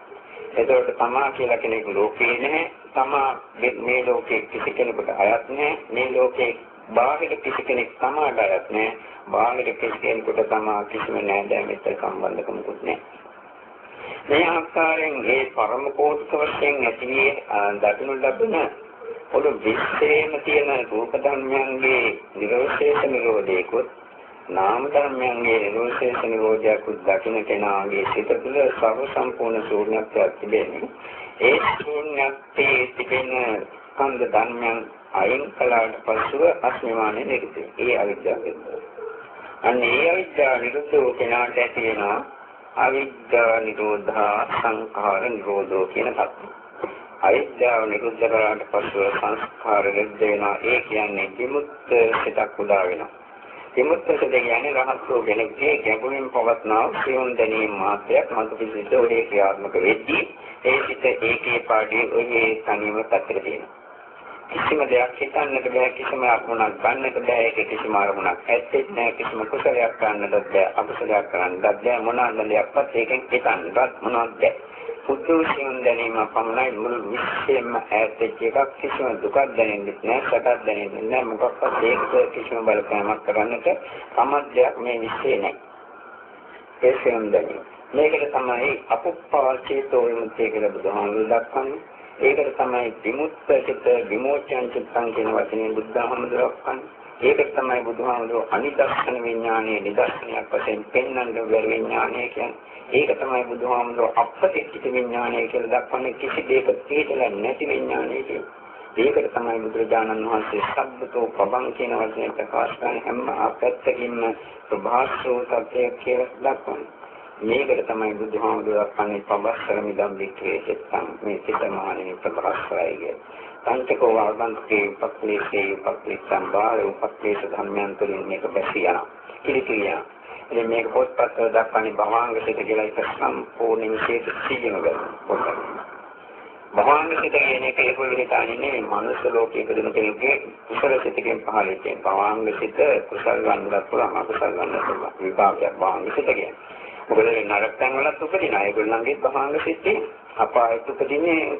එතකොට තමා කියලා කෙනෙක් ලෝකේ නැහැ තමා මේ ලෝකේ කිසි කෙනෙකුට අයත් නැහැ. මේ ලෝකේ බාහිර කිසි කෙනෙක් තමාට අයත් නැහැ. බාහිර කිසි කෙනෙකුට තමා කිසිම නෑදෑයෙක් සම්බන්ධකමකුත් නැහැ. මේ ආකාරයෙන් ඒ පරම කෝටික වශයෙන් ඇතිවේ දකිනු ලබන පොළො විශ්ේම තියෙන රූප ධර්මයන්ගේ නිරෝධේශ නිරෝධේකුත් නාම ධර්මයන්ගේ නිරෝධේශ නිරෝධයකුත් දකින කෙනාගේ සිත තුළ සර්ව සම්පූර්ණ ශූන්‍යත්වයක් තිබෙන්නේ. ඒ ශූන්‍යත්වයේ තිබෙන ස්කන්ධ ධර්මයන් අයින් කළාට පසුව අස්මිමානෙ නිරුද්ධ ඒ අවිද්‍යාව අන්න ඒ අවිද්‍යාව නිරුද්ධ වූ කෙනාට ඇති වෙනවා අවිද්‍යාව නිරෝධා සංඛාර නිරෝධෝ කියන තත්ත්වය. අවිද්‍යාව නිරුද්ධ කරාට පසුව සංස්කාර නිරුද්ධ වෙනවා. ඒ කියන්නේ විමුක්ත සිතක් උදා වෙනවා. විමුක්ත සිත කියන්නේ රහත් වූ කෙනෙක්ගේ ගැඹුරින් පවත්නා සියුම් දැනීම මාත්‍රයක් මතු පිළිසිත ඔහේ ක්‍රියාත්මක වෙද්දී ඒ සිත ඒකේ පාඩේ ඔහේ තනියම පැත්තට තියෙනවා. කිසිම දෙයක් හිතන්නට බෑ කිසිම අරමුණක් ගන්නට බෑ ඒක කිසිම අරමුණක් ඇත්තේ නෑ කිසිම කුසලයක් ගන්නට බෑ අකුසලයක් කරන්නත් බෑ මොනවාද දෙයක්වත් ඒකෙන් හිතන්නවත් මොනවද බෑ. පුදුසියුන් දැනීම පමණයි මුළු විශ්වයෙන්ම ඈත්ච්ච එකක්. කිසිම දුකක් දැනෙන්නේ නෑ සැපක් දැනෙන්නේ නෑ. මොකක්වත් ඒකට කිසිම බලපෑමක් කරන්නට සමත්යක් මේ විශ්වේ නෑ. ඒ සියුම් දැනීම. මේකට තමයි අපුප්පා චේතෝ විමුක්තිය කියලා බුදුහාමුදුරුවෝ දක්වන්නේ. ඒකට තමයි විමුක්ත චිත්ත විමෝචන චිත්තං කියන වචනේ බුදුහාමුදුරුවෝ දක්වන්නේ. ඒකට තමයි බුදුහාමුදුරුවෝ අනිදර්ශන විඥානයේ නිදර්ශනයක් වශයෙන් පෙන්වන්න බැරි විඥානය කියන්නේ. ඒක තමයි බුදුහාමුදුරුවෝ අප්‍රතිච්ඡ විඥානය කියලා දක්වන්නේ කිසි දෙයක තේදලා නැති විඥානය කියන්නේ. ඒකට තමයි බුදුරජාණන් වහන්සේ සබ්බතෝ පබං කියන වචනේ ප්‍රකාශ කරන හැම අපැත්තකින්ම ප්‍රභාස්ෝ සත්‍යයක් කියලා දක්වන්නේ. මේකට තමයි බුදුහාමුදුරුවෝ කන්නේ පබස්සර මිදම් වික්‍රේ චත්තං මේ සිත මහණෙනි ප්‍රබස්සරයි කිය. පංචකෝ වර්ධන්තේ උපක්ලේශේ උපක්ලේශං බාල උපක්ලේශ ධර්මයන් තුළින් මේක බැසී යනවා. කිලිකියා. ඉතින් මේක පොත්පත් දක්වන්නේ භවාංග සිත කියලා එක සම්පූර්ණ විශේෂ සියම ගන්න. භවාංග සිත කියන එක ඒක විදිහටන්නේ නෙමෙයි මනුස්ස ලෝකයේ ඉපදෙන කෙනෙකුගේ කුසල සිතකින් පහළ වෙන භවාංග සිත කුසල ගන්නත් පුළුවන් අකුසල ගන්නත් පුළුවන් විපාකයක් භවාංග සිත කියන්නේ. මොකද නරක තැන් වලත් උපදින ඒගොල්ලන්ගේ භාංග සිත්තේ අපායට උපදින්නේ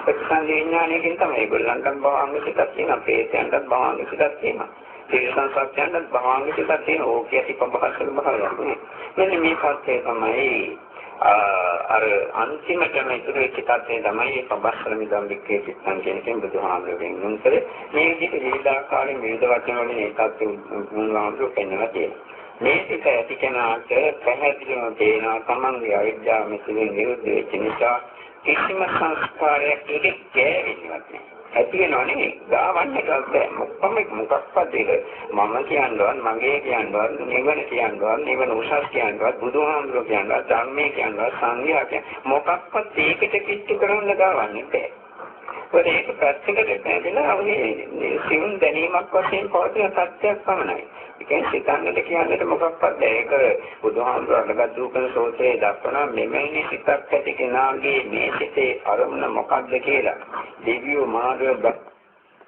ප්‍රතිසන්දි විඥානයකින් තමයි. ඒගොල්ලන්ට භාංග සිතක් තියෙනවා. ප්‍රේතයන්ට භාංග සිතක් තියෙනවා. තිරසන් සත්‍යයන්ට භාංග සිතක් තියෙන ඕකේ ඇති පබහසල භාවයක් නේ. මෙන්න මේ පස්සේ තමයි අර අන්තිමටම ඉතුරු වෙච්ච තත්ත්වය තමයි පබස්සර මිදම්බික්කේ සිත්තන් කියන එකෙන් බුදුහාමුදුරුවෙන් උන්තරේ මේ විදිහට විවිධාකාරයෙන් විවිධ වචන වලින් ඒ තත්ත්වය මුල්වහන්සේ පෙන්වලා තියෙනවා. මේ ටික ඇති කෙනාට පැහැදිලිවම තේනවා තමන්ගේ අවිද්‍යාව මෙතනින් නිරුද්ධ වෙච්ච නිසා කිසිම සංස්කාරයක් එකේ ගෑවෙන්නේ නැහැ. ඇති වෙනව නෙවෙයි. ගාවන්නට බෑ. මොකක්ම මොකක්වත් ඒක මම කියනවත් මගේ කියනවත් නිවන කියනවත් නිවන උසස් කියනවත් බුදුහාමුදුරුවෝ කියනවත් ධර්මයේ කියනවත් සංඝයා කියනවත් මොකක්වත් ඒකට කිච්චු කරන්න ගාවන්නේ බෑ. ඒකට ඒක පැත්තකට දෙන්නලා ඔහේ සිවුන් දැනීමක් වශයෙන් පවතින සත්‍යයක් පමණයි. ඒකෙන් සිතන්නට කියන්නට මොකක්වත් ඒක බුදුහාමුදුරන්ගත් දුකන සෝතේ දක්වන මෙමෙනි සිතක් ඇති කෙනාගේ මේ සිතේ අරමුණ මොකක්ද කියලා. දෙවියෝ මාර්ග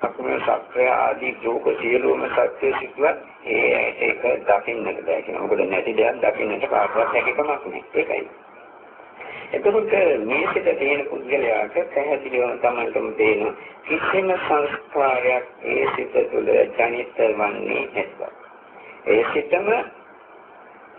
අකුණ සත්‍ය ආදී ලෝක සියලුම සත්‍ය සිතුවත් ඒ ඒක දකින්නට බෑ කියන මොකද නැති දෙයක් දකින්නට කාටවත් හැකියාවක් නැහැ. ඒකයි. එතකොට මේ සිත තියෙන පුද්ගලයාට පැහැදිලිවම තමන්ටම තේන කිසිම සංස්කාරයක් ඒ සිත තුළ ජනිත වන්නේ නැත. ඒ සිතම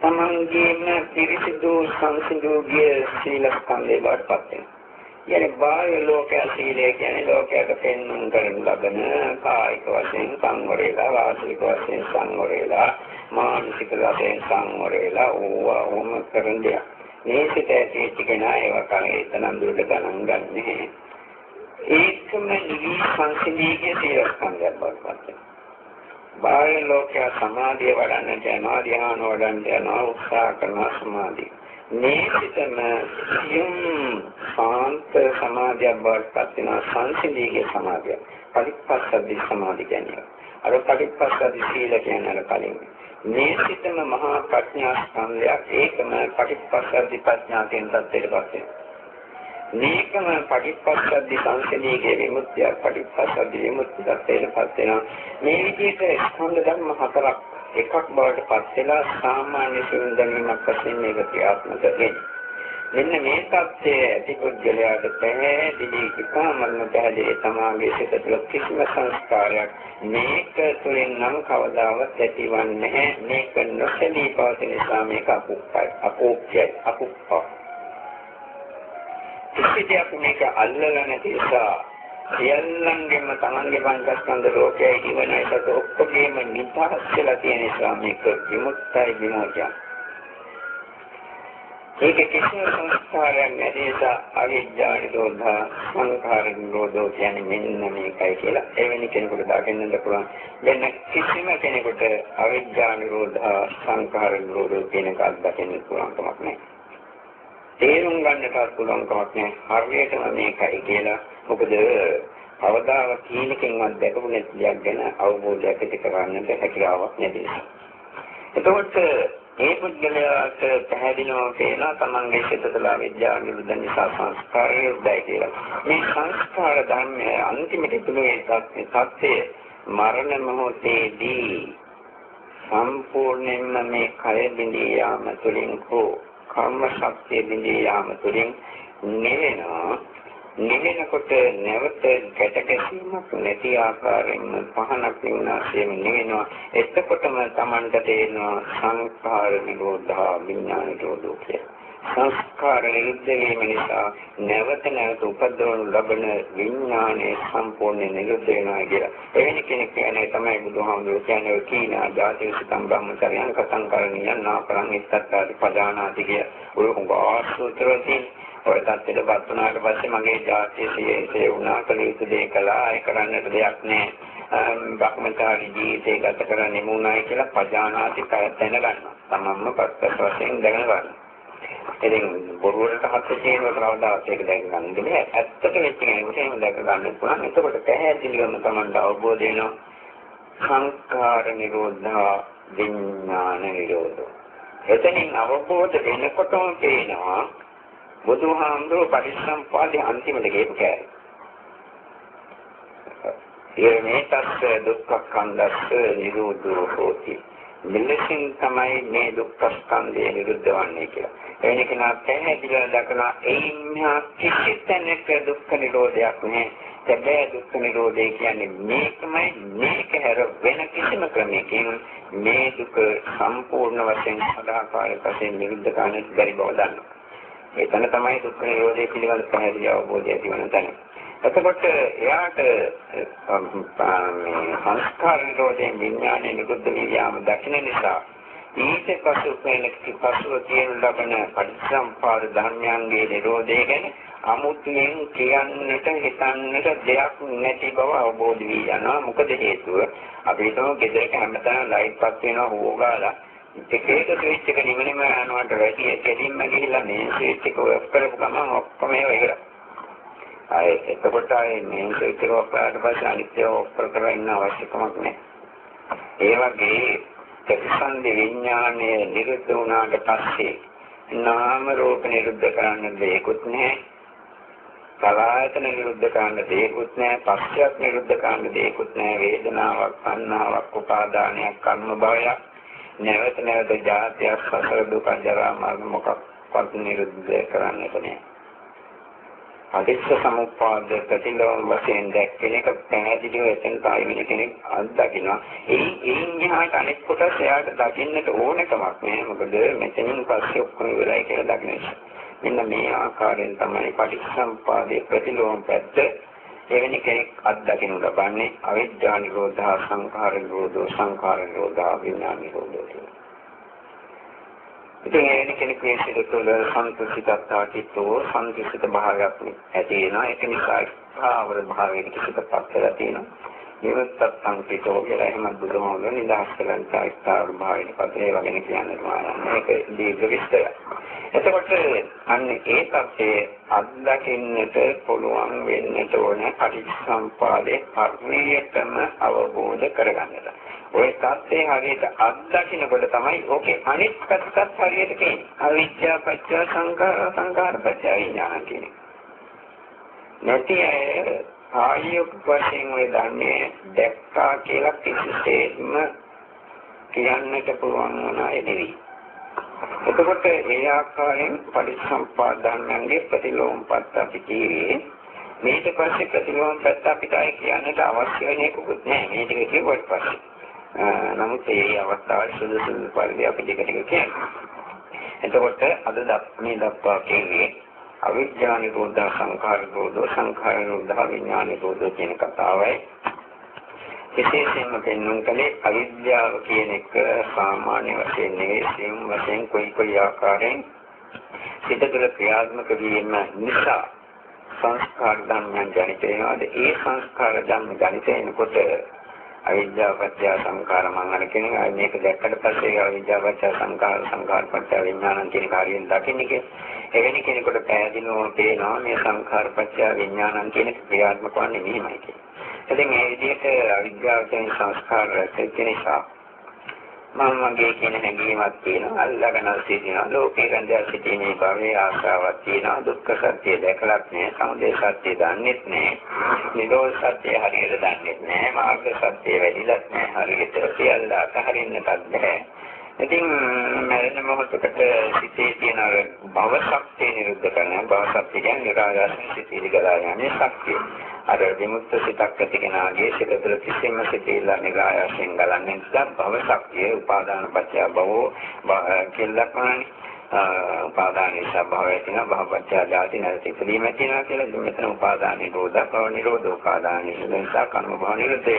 තමන්ගේම පිරිසිදු සංසිඳුගේ සීල ස්කන්ධේ බාටපත් වෙනවා. කියන්නේ බාහිර ලෝකයේ සීලය කියන්නේ ලෝකයට පෙන්වන්න කරන ලබන කායික වශයෙන් සංවරේලා වාචික වශයෙන් සංවරේලා මානසික වශයෙන් සංවරේලා ඕවා ඕම කරන දෙයක්. මේ සිත ඇතිවෙච්ච කෙනා ඒවා කලේ තනන් දුරට ගණන් ගන්නෑ. ඒකම නිවි සංසිඳීගේ සීලස්කන්ධයක් බවට පත් වෙනවා. බාහිර ලෝකයේ සමාධිය වඩන්නට යනවා ධ්‍යාන වඩන්නට යනවා උත්සාහ කරන සමාධිය. මේ සිතම යම් සාන්ත සමාධියක් බවට පත් වෙනවා සංසිඳීගේ සමාධිය. පරිපස්සද්ධි සමාධිය කියන්නේ. අර පරිපස්සද්ධි සීල කියන්නේ අර කලින්. මේ සිතම මහා ප්‍රඥා ස්කන්ධයක් ඒකම පටිච්චසමුප්පාද ප්‍රඥාවෙන් තත්ත්වයටපත් වෙනවා. මේකම පටිච්චසමුප්පාද සංසිඳීගේ විමුක්තිය පටිච්චසමුප්පාද විමුක්තිය තත්ත්වයටපත් වෙනවා. මේ විදිහට ස්කන්ධ ධර්ම හතරක් එකක් බවට පත් වෙලා සාමාන්‍ය සුන්දරීමක් වශයෙන් මේක ක්‍රියාත්මක වෙනවා. මෙන්න මේ தත්ත්වයේ ඇතිපුද්ගලයාට පැහැදිලි ඉකාමල්ම පැහැදිලි තමාගේ සිත තුළ කිසිම සංස්කාරයක් මේක තුළින් නම් කවදාවත් ඇතිවන්නේ නැහැ. මේක නොසලී පවතින නිසා මේක අපුප්පයි අපෝක්ෂයි අපුප්පා කිසිදයක් මේක අල්ලලා නැති නිසා සියල්ලංගෙම තමන්ගේ පංචස්කන්ධ ලෝකයේ ඉවන එකට ඔක්කොගේම නිදහස් වෙලා තියෙන නිසා මේක විමුක්තයි විමෝචනයි. ඒක කිසිම සංස්කාරයක් නැති නිසා අවිද්‍යාව නිරෝධා සංඛාර නිරෝධෝ කියන්නේ මෙන්න මේකයි කියලා. එවැනි කෙනෙකුට දකින්නද පුළුවන්. වෙන කිසිම කෙනෙකුට අවිද්‍යාව නිරෝධා සංඛාර නිරෝධෝ කියන එකක් දකින්න පුළුවන් කමක් නැහැ. තේරුම් ගන්නටත් පුළුවන් කමක් නැහැ. හරියටම මේකයි කියලා. මොකද අවදාව කීනකින්වත් දැකපු නැති දෙයක් ගැන අවබෝධයක් ඇති කරගන්නට හැකියාවක් නැති නිසා. එතකොට ඒ පුද්ගලයාට පැහැදිලිවම පේනවා තමන්ගේ සිත තුළ විද්‍යාව නිරුද්ධ නිසා සංස්කාරය උද්දයි කියලා. මේ සංස්කාර ධර්මය අන්තිමට ඉතුරුේ සත්‍ය මරණ මොහොතේදී සම්පූර්ණයෙන්ම මේ කය බිඳී යාම තුළින් හෝ කර්ම ශක්තිය බිඳී යාම තුළින් නෙවෙනවා නිවෙනකොට නැවත ගැට ගැසීමක් නැති ආකාරයෙන් පහනක් විනාශයෙන් නිවෙනවා එතකොටම Tamanට තේරෙනවා සංස්කාර නිරෝධා විඥාන නිරෝධෝ කියලා සංස්කාර නිරුද්ධ වීම නිසා නැවත නැවත උපද්දවනු ලබන විඥානයේ සම්පූර්ණ නිරුද්ධ වෙනවා කියලා. එවැනි කෙනෙක් කියන්නේ තමයි බුදුහාමුදුරුවෝ කියන්නේ කීනා ජාති සිතම් බ්‍රහ්මචර්යයන් කතං කරණියන් නාපරං ඉත්තත්තාදි පදානාති කිය. ඔය උගාසුතරදී ඔය තත්ත්වයටපත් වුණාට පස්සේ මගේ ජාතිය සියේ වුණා. කළ යුතු දේ කළා. ඒ කරන්නට දෙයක් නැහැ. බ්‍රහ්මචාරී ජීවිතය ගත කරන්න නෙමුණායි කියලා පජානාති කය දැනගන්නවා තමන්ම පස්ස වශයෙන් දැනගන්නවා ඉතින් බොරුවට හත් තියෙන කවදාවත් ඒක දැක ගන්න බෑ ඇත්තට වෙච්ච කෙනෙකුට එහෙම දැක ගන්න පුළුවන්. එතකොට පැහැදිලිවම තමන්ට අවබෝධ වෙනවා සංස්කාර නිරෝධා විඥාන නිරෝධෝ. එතනින් අවබෝධ වෙනකොටම පේනවා බුදුහාමුදුරුවෝ පරිසම්පාදයේ අන්තිමට ගේපු කෑම. ඒ තස්ස දුක්ඛ කන්දස්ස නිරෝධෝ හෝති. මෙලෙසින් තමයි මේ දුක්ඛ ස්කන්ධය නිරුද්ධ වන්නේ කියලා. එවැනි කෙනා පැහැදිලිව දක්වන එයින් කිසි තැනක දුක්ඛ නිරෝධයක් නැහැ. සැබෑ දුක්ඛ නිරෝධය කියන්නේ මේකමයි මේක හැර වෙන කිසිම ක්‍රමයකින් මේ දුක සම්පූර්ණ වශයෙන් සදාකාලික වශයෙන් නිරුද්ධ කරන්නට බැරි බව දන්නවා. එතන තමයි දුක්ඛ නිරෝධය පිළිබඳ පැහැදිලි අවබෝධය ඇති වෙන තැන. එතකොට එයාට මේ සංස්කාර නිරෝධයෙන් විඥානය නිරුද්ධ වී යාම දකින්න නිසා ඊට පසු වෙන පසුව තියෙන ලබන පටිච්චසම්පාද ධර්මයන්ගේ නිරෝධය ගැන අමුතුවෙන් කියන්නට හිතන්නට දෙයක් නැති බව අවබෝධ වී යනවා. මොකද හේතුව? අපි හිතමු ගෙදරක හැමතැනම ලයිට් පත් වෙනවා හොගාලා එක එක ස්විච් එක නිමනිම යනවට වැඩි කෙලින්ම ගිහිල්ලා මේ ස්විච් එක ඔෆ් කරපු ගමන් ඔක්කොම ඒවා ඉවරයි. ආයේ එතකොට ආයේ මේ ස්විච් එක ඔෆ් කරාට පස්සේ අනිත් ඒවා ඔෆ් කරලා ඉන්න අවශ්‍යකමක් නැහැ. ඒ වගේ ප්‍රතිසන්දි විඥානය නිරුද්ධ වුණාට පස්සේ නාම රූප නිරුද්ධ කරන්න දෙයක්වත් නැහැ. සලආයතන නිරුද්ධ කරන්න දෙයක්වත් නැහැ. පස්සයක් නිරුද්ධ කරන්න දෙයක්වත් නැහැ. වේදනාවක්, සංනාවක්, උපාදානයක්, කර්ම භවයක් නැවත නැවත ජාතියක් සසර දුක ජරා මරණ මොකක්වත් නිරුද්ධ කරන්නට නැහැ. අදිස්ස සමුප්පාද ප්‍රතිලෝම වශයෙන් දැක්කෙන එක පැහැදිලිව එතන තායි කෙනෙක් අත්දකිනවා. ඒ එයින් එහාට අනෙක් කොටස් එයාට දකින්නට ඕනකමක් නැහැ. මොකද මෙතනින් පස්සේ ඔක්කොම ඉවරයි කියලා දකින්න. මෙන්න මේ ආකාරයෙන් තමයි පටිච්චසම්පාදයේ ප්‍රතිලෝම පැත්ත එවැනි කෙනෙක් අත්දකින්න ලබන්නේ අවිද්‍යා නිරෝධා සංඛාර නිරෝධෝ සංඛාර නිරෝධා විඥාන නිරෝධෝ ඉතින් එවැනි කෙනෙක් මේ සිත තුළ සන්තුෂ්ඨිතත්වාටිතෝ සන්තුෂ්ඨිත භාවයක් ඇති වෙනවා. ඒක නිසා ආවර භාවයකට සිතපත් වෙලා තියෙනවා. නිරත්තං පිටෝ කියලා එහෙම බුදුමහමෝ නිදහස් කරන සාස්ථාවර භාවයට පතේ වගෙන කියන්නේ මානන්නේ ඒක දීර්ඝ විස්තරයක්. එතකොට අන්න ඒ තත්යේ අත්දකින්නට පුළුවන් වෙන්නට ඕන පටිච්චසම්පාදේ පරිණියකම අවබෝධ කරගන්නට. ඔය තත්යේ හරියට අත්දකින්නකොට තමයි ඕකේ අනිත් පැත්තත් හරියට කියන්නේ. අවිද්‍යාව පත්‍ය සංකාර සංකාර පත්‍ය විඥාන කියන්නේ. නැති අය ආයුක් වශයෙන් ඔය දන්නේ දැක්කා කියලා කිසිසේත්ම කියන්නට පුළුවන් වුණා නෙවෙයි. එතකොට ඒ ආකාරයෙන් පරිසම්පාදන්නන්ගේ ප්‍රතිලෝමපත් අපි කියේ මේක පස්සේ ප්‍රතිලෝමපත් අපිට අය කියන්නට අවශ්‍ය වෙන එකකුත් නෑ මේ ටික කිව්වට පස්සේ නමුත් මේ අවස්ථාවේ සුදුසු පරිදි අපි ටික ටික කියනවා. එතකොට අද මේ දක්වා කියන්නේ අවිද්‍යා නිරෝධ සංඛාර නිරෝධ සංඛාර නිරෝධ විඥාන නිරෝධ කියන කතාවයි. විශේෂයෙන්ම පෙන්වන කලේ අවිද්‍යාව කියන එක සාමාන්‍ය වශයෙන් නෙවෙයි සියුම් වශයෙන් කොයි කොයි ආකාරයෙන් සිත තුළ ක්‍රියාත්මක වීම නිසා සංස්කාර ධර්මයන් ජනිත වෙනවාද ඒ සංස්කාර ධර්ම ජනිත වෙනකොට අවිද්‍යාව පත්‍ය සංඛාර මම අර කියන්නේ මේක දැක්කට පස්සේ අවිද්‍යාව පත්‍ය සංඛාර සංඛාර පත්‍ය විඥානං කියන කාර්යයෙන් දකින්නේ එවැනි කෙනෙකුට පැහැදිලිවම පේනවා. මේ සංඛාර පත්‍ය විඥානං කියන ක්‍රියාත්මක වන්නේ මෙහිමයි කියන්නේ. ඉතින් මේ විදිහට අවිද්‍යාව කියන සංස්කාර රැකෙන නිසා මම මගේ කියන හැඟීමක් තියෙනවා අල්ලගෙන සිටිනවා. ලෝකේ ගන්ධය සිටීමේ භවයේ ආශාවක් තියෙනවා. දුක්ඛ සත්‍ය දැකලත් නෑ සමුදය සත්‍ය දන්නෙත් නෑ. නිරෝධ සත්‍ය හරියට දන්නෙත් නෑ. මාර්ග සත්‍ය වැඩිලත් නෑ. හරියට සියල්ල අතහරින්නටත් බෑ. ඉතින් මරණ මොහොතකට සිටේ තියෙන භව ශක්තිය නිරුද්ධ කරන භව ශක්තිය කියන්නේ නිරාගාසන සිටී ගලා යන්නේ ශක්තිය. අර විමුක්ත සිතක් ඇති කෙනාගේ සිත තුළ කිසිම සිතේල නිරායයෙන් ගලන්නේ නැත්නම් භව ශක්තිය උපාදාන පත්‍ය භවෝ කෙල්ලක්මනේ උපාදානයේ ස්වභාවය තියෙන භවපත්‍ය ආදී නැති ඉදීම තියෙනවා කියලා මෙතන උපාදාන නිරෝධ භව නිරෝධ උපාදාන නිසා කර්ම භව නිරෝධය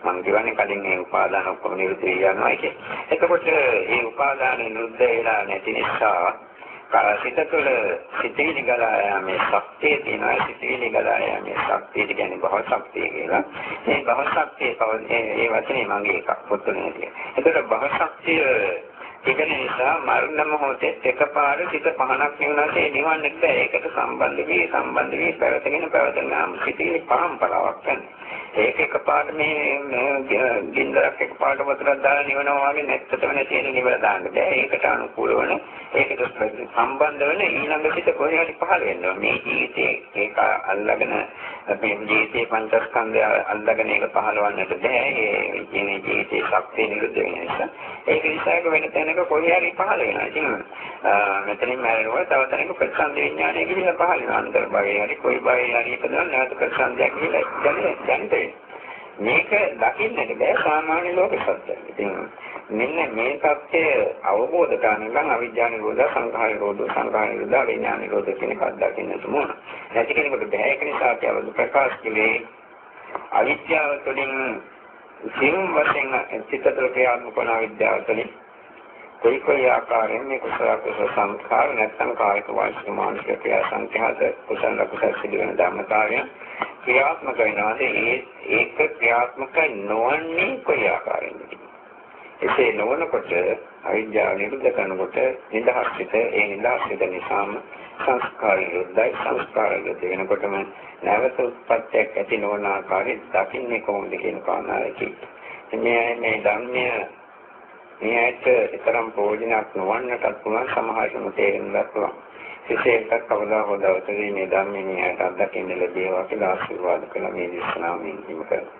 මම කියන්නේ කලින් මේ උපාදාන ඔක්කොම නිරුද්ධ වෙනවා කියන්නේ. එතකොට මේ උපාදාන නිරුද්ධ වෙලා නැති නිසා සිත තුළ සිතේලි ගලා යාමේ ශක්තිය තියෙනවා සිතේලි ගලා යාමේ ශක්තිය කියන්නේ භව ශක්තිය කියලා. මේ භව ශක්තිය ඒ වචනේ මගේ එකක් පොත්වල තියෙනවා. ඒකට භව ශක්තිය තිබෙන නිසා මරණ මොහොතේ එකපාර සිත පහනක් නෙවුනාට ඒ නිවන්නට ඒකට සම්බන්ධ වී සම්බන්ධ වී පැවතගෙන පැවතගෙන සිටින පරම්පරාවක් ගන්න. ඒක එකපාරට මේ ගින්දරක් එකපාරට වතුරක් දාලා නිවනවා වගේ නැත්තටම නැති වෙන නිවල දාන්න බෑ. ඒකට අනුකූල වන ඒකට සම්බන්ධ වෙන ඊළඟ පිට කොහේ හරි පහළ වෙනවා. මේ ජීවිතේ ඒක අල්ලගෙන මේ ජීවිතේ පංචස්කන්ධය අල්ලගෙන ඒක පහළවන්නට බෑ. ඒ ජීවිතේ ජීවිතේ ශක්තිය නිරුද්ධ වෙන නිසා. ඒක නිසා ඒක වෙන තැනක කොහේ හරි පහළ වෙනවා. ඉතින් මෙතනින් මැරෙනවා තව තැනක ප්‍රතිසන්ද විඥානය කියලා පහළ වෙනවා. අන්තර් භාගයේ හරි කොයි භාගයේ හරි ඉපදලා නැවත ප්‍රතිසන්දයක් කියලා දැනෙන්නේ. මේක දකින්නට බෑ සාමාන්‍ය ලෝක සත්‍යයක්. ඉතින් මෙන්න මේ தත්ත්වය අවබෝධ කරගන්න අවිද්‍යාව නිරෝධ සංඛාර නිරෝධ සංඛාර නිරෝධ විඥාන නිරෝධ කියන එකක් දකින්නට ඕන. නැති කෙනෙකුට බෑ ඒක නිසා අපි අවබෝධ ප්‍රකාශ කළේ අවිද්‍යාව තුළින් සිං වශයෙන් චිත්තතර ක්‍රියාත්මක වන අවිද්‍යාව තුළින් කොයි කොයි ආකාරයෙන් මේ කුසල කුසල සංස්කාර නැත්නම් කායික වාචික මානසික ක්‍රියා සංඛ්‍යාත කුසල කුසල සිදුවෙන ධර්මතාවය ක්‍රියාත්මක වෙනවා. ඒ ඒක ක්‍රියාත්මක නොවන්නේ කොයි ආකාරයෙන්ද? එසේ නොවනකොට අවිද්‍යාව නිරුද්ධ කරනකොට නිදහස් සිත ඒ නිදහස් සිත නිසාම සංස්කාර නිරුද්ධයි සංස්කාර නිරුද්ධ වෙනකොටම නැවත උත්පත්තියක් ඇති නොවන ආකාරයෙන් දකින්නේ කොහොමද කියන කාරණාවයි. මේ මේ ධර්මය මේ ඇයිට තරම් ප්‍රයෝජනක් නොවන්නටත් පුළුවන් සමහරවිට තේරෙන්නත් පුළුවන්. විශේෂයෙන්ම කවදා හෝ දවසක මේ ධර්මයේ ඇයට අත්දකින්න ලැබේවා කියලා ආශිර්වාද කළ මේ දේශනාවෙන් හිමි කරනවා.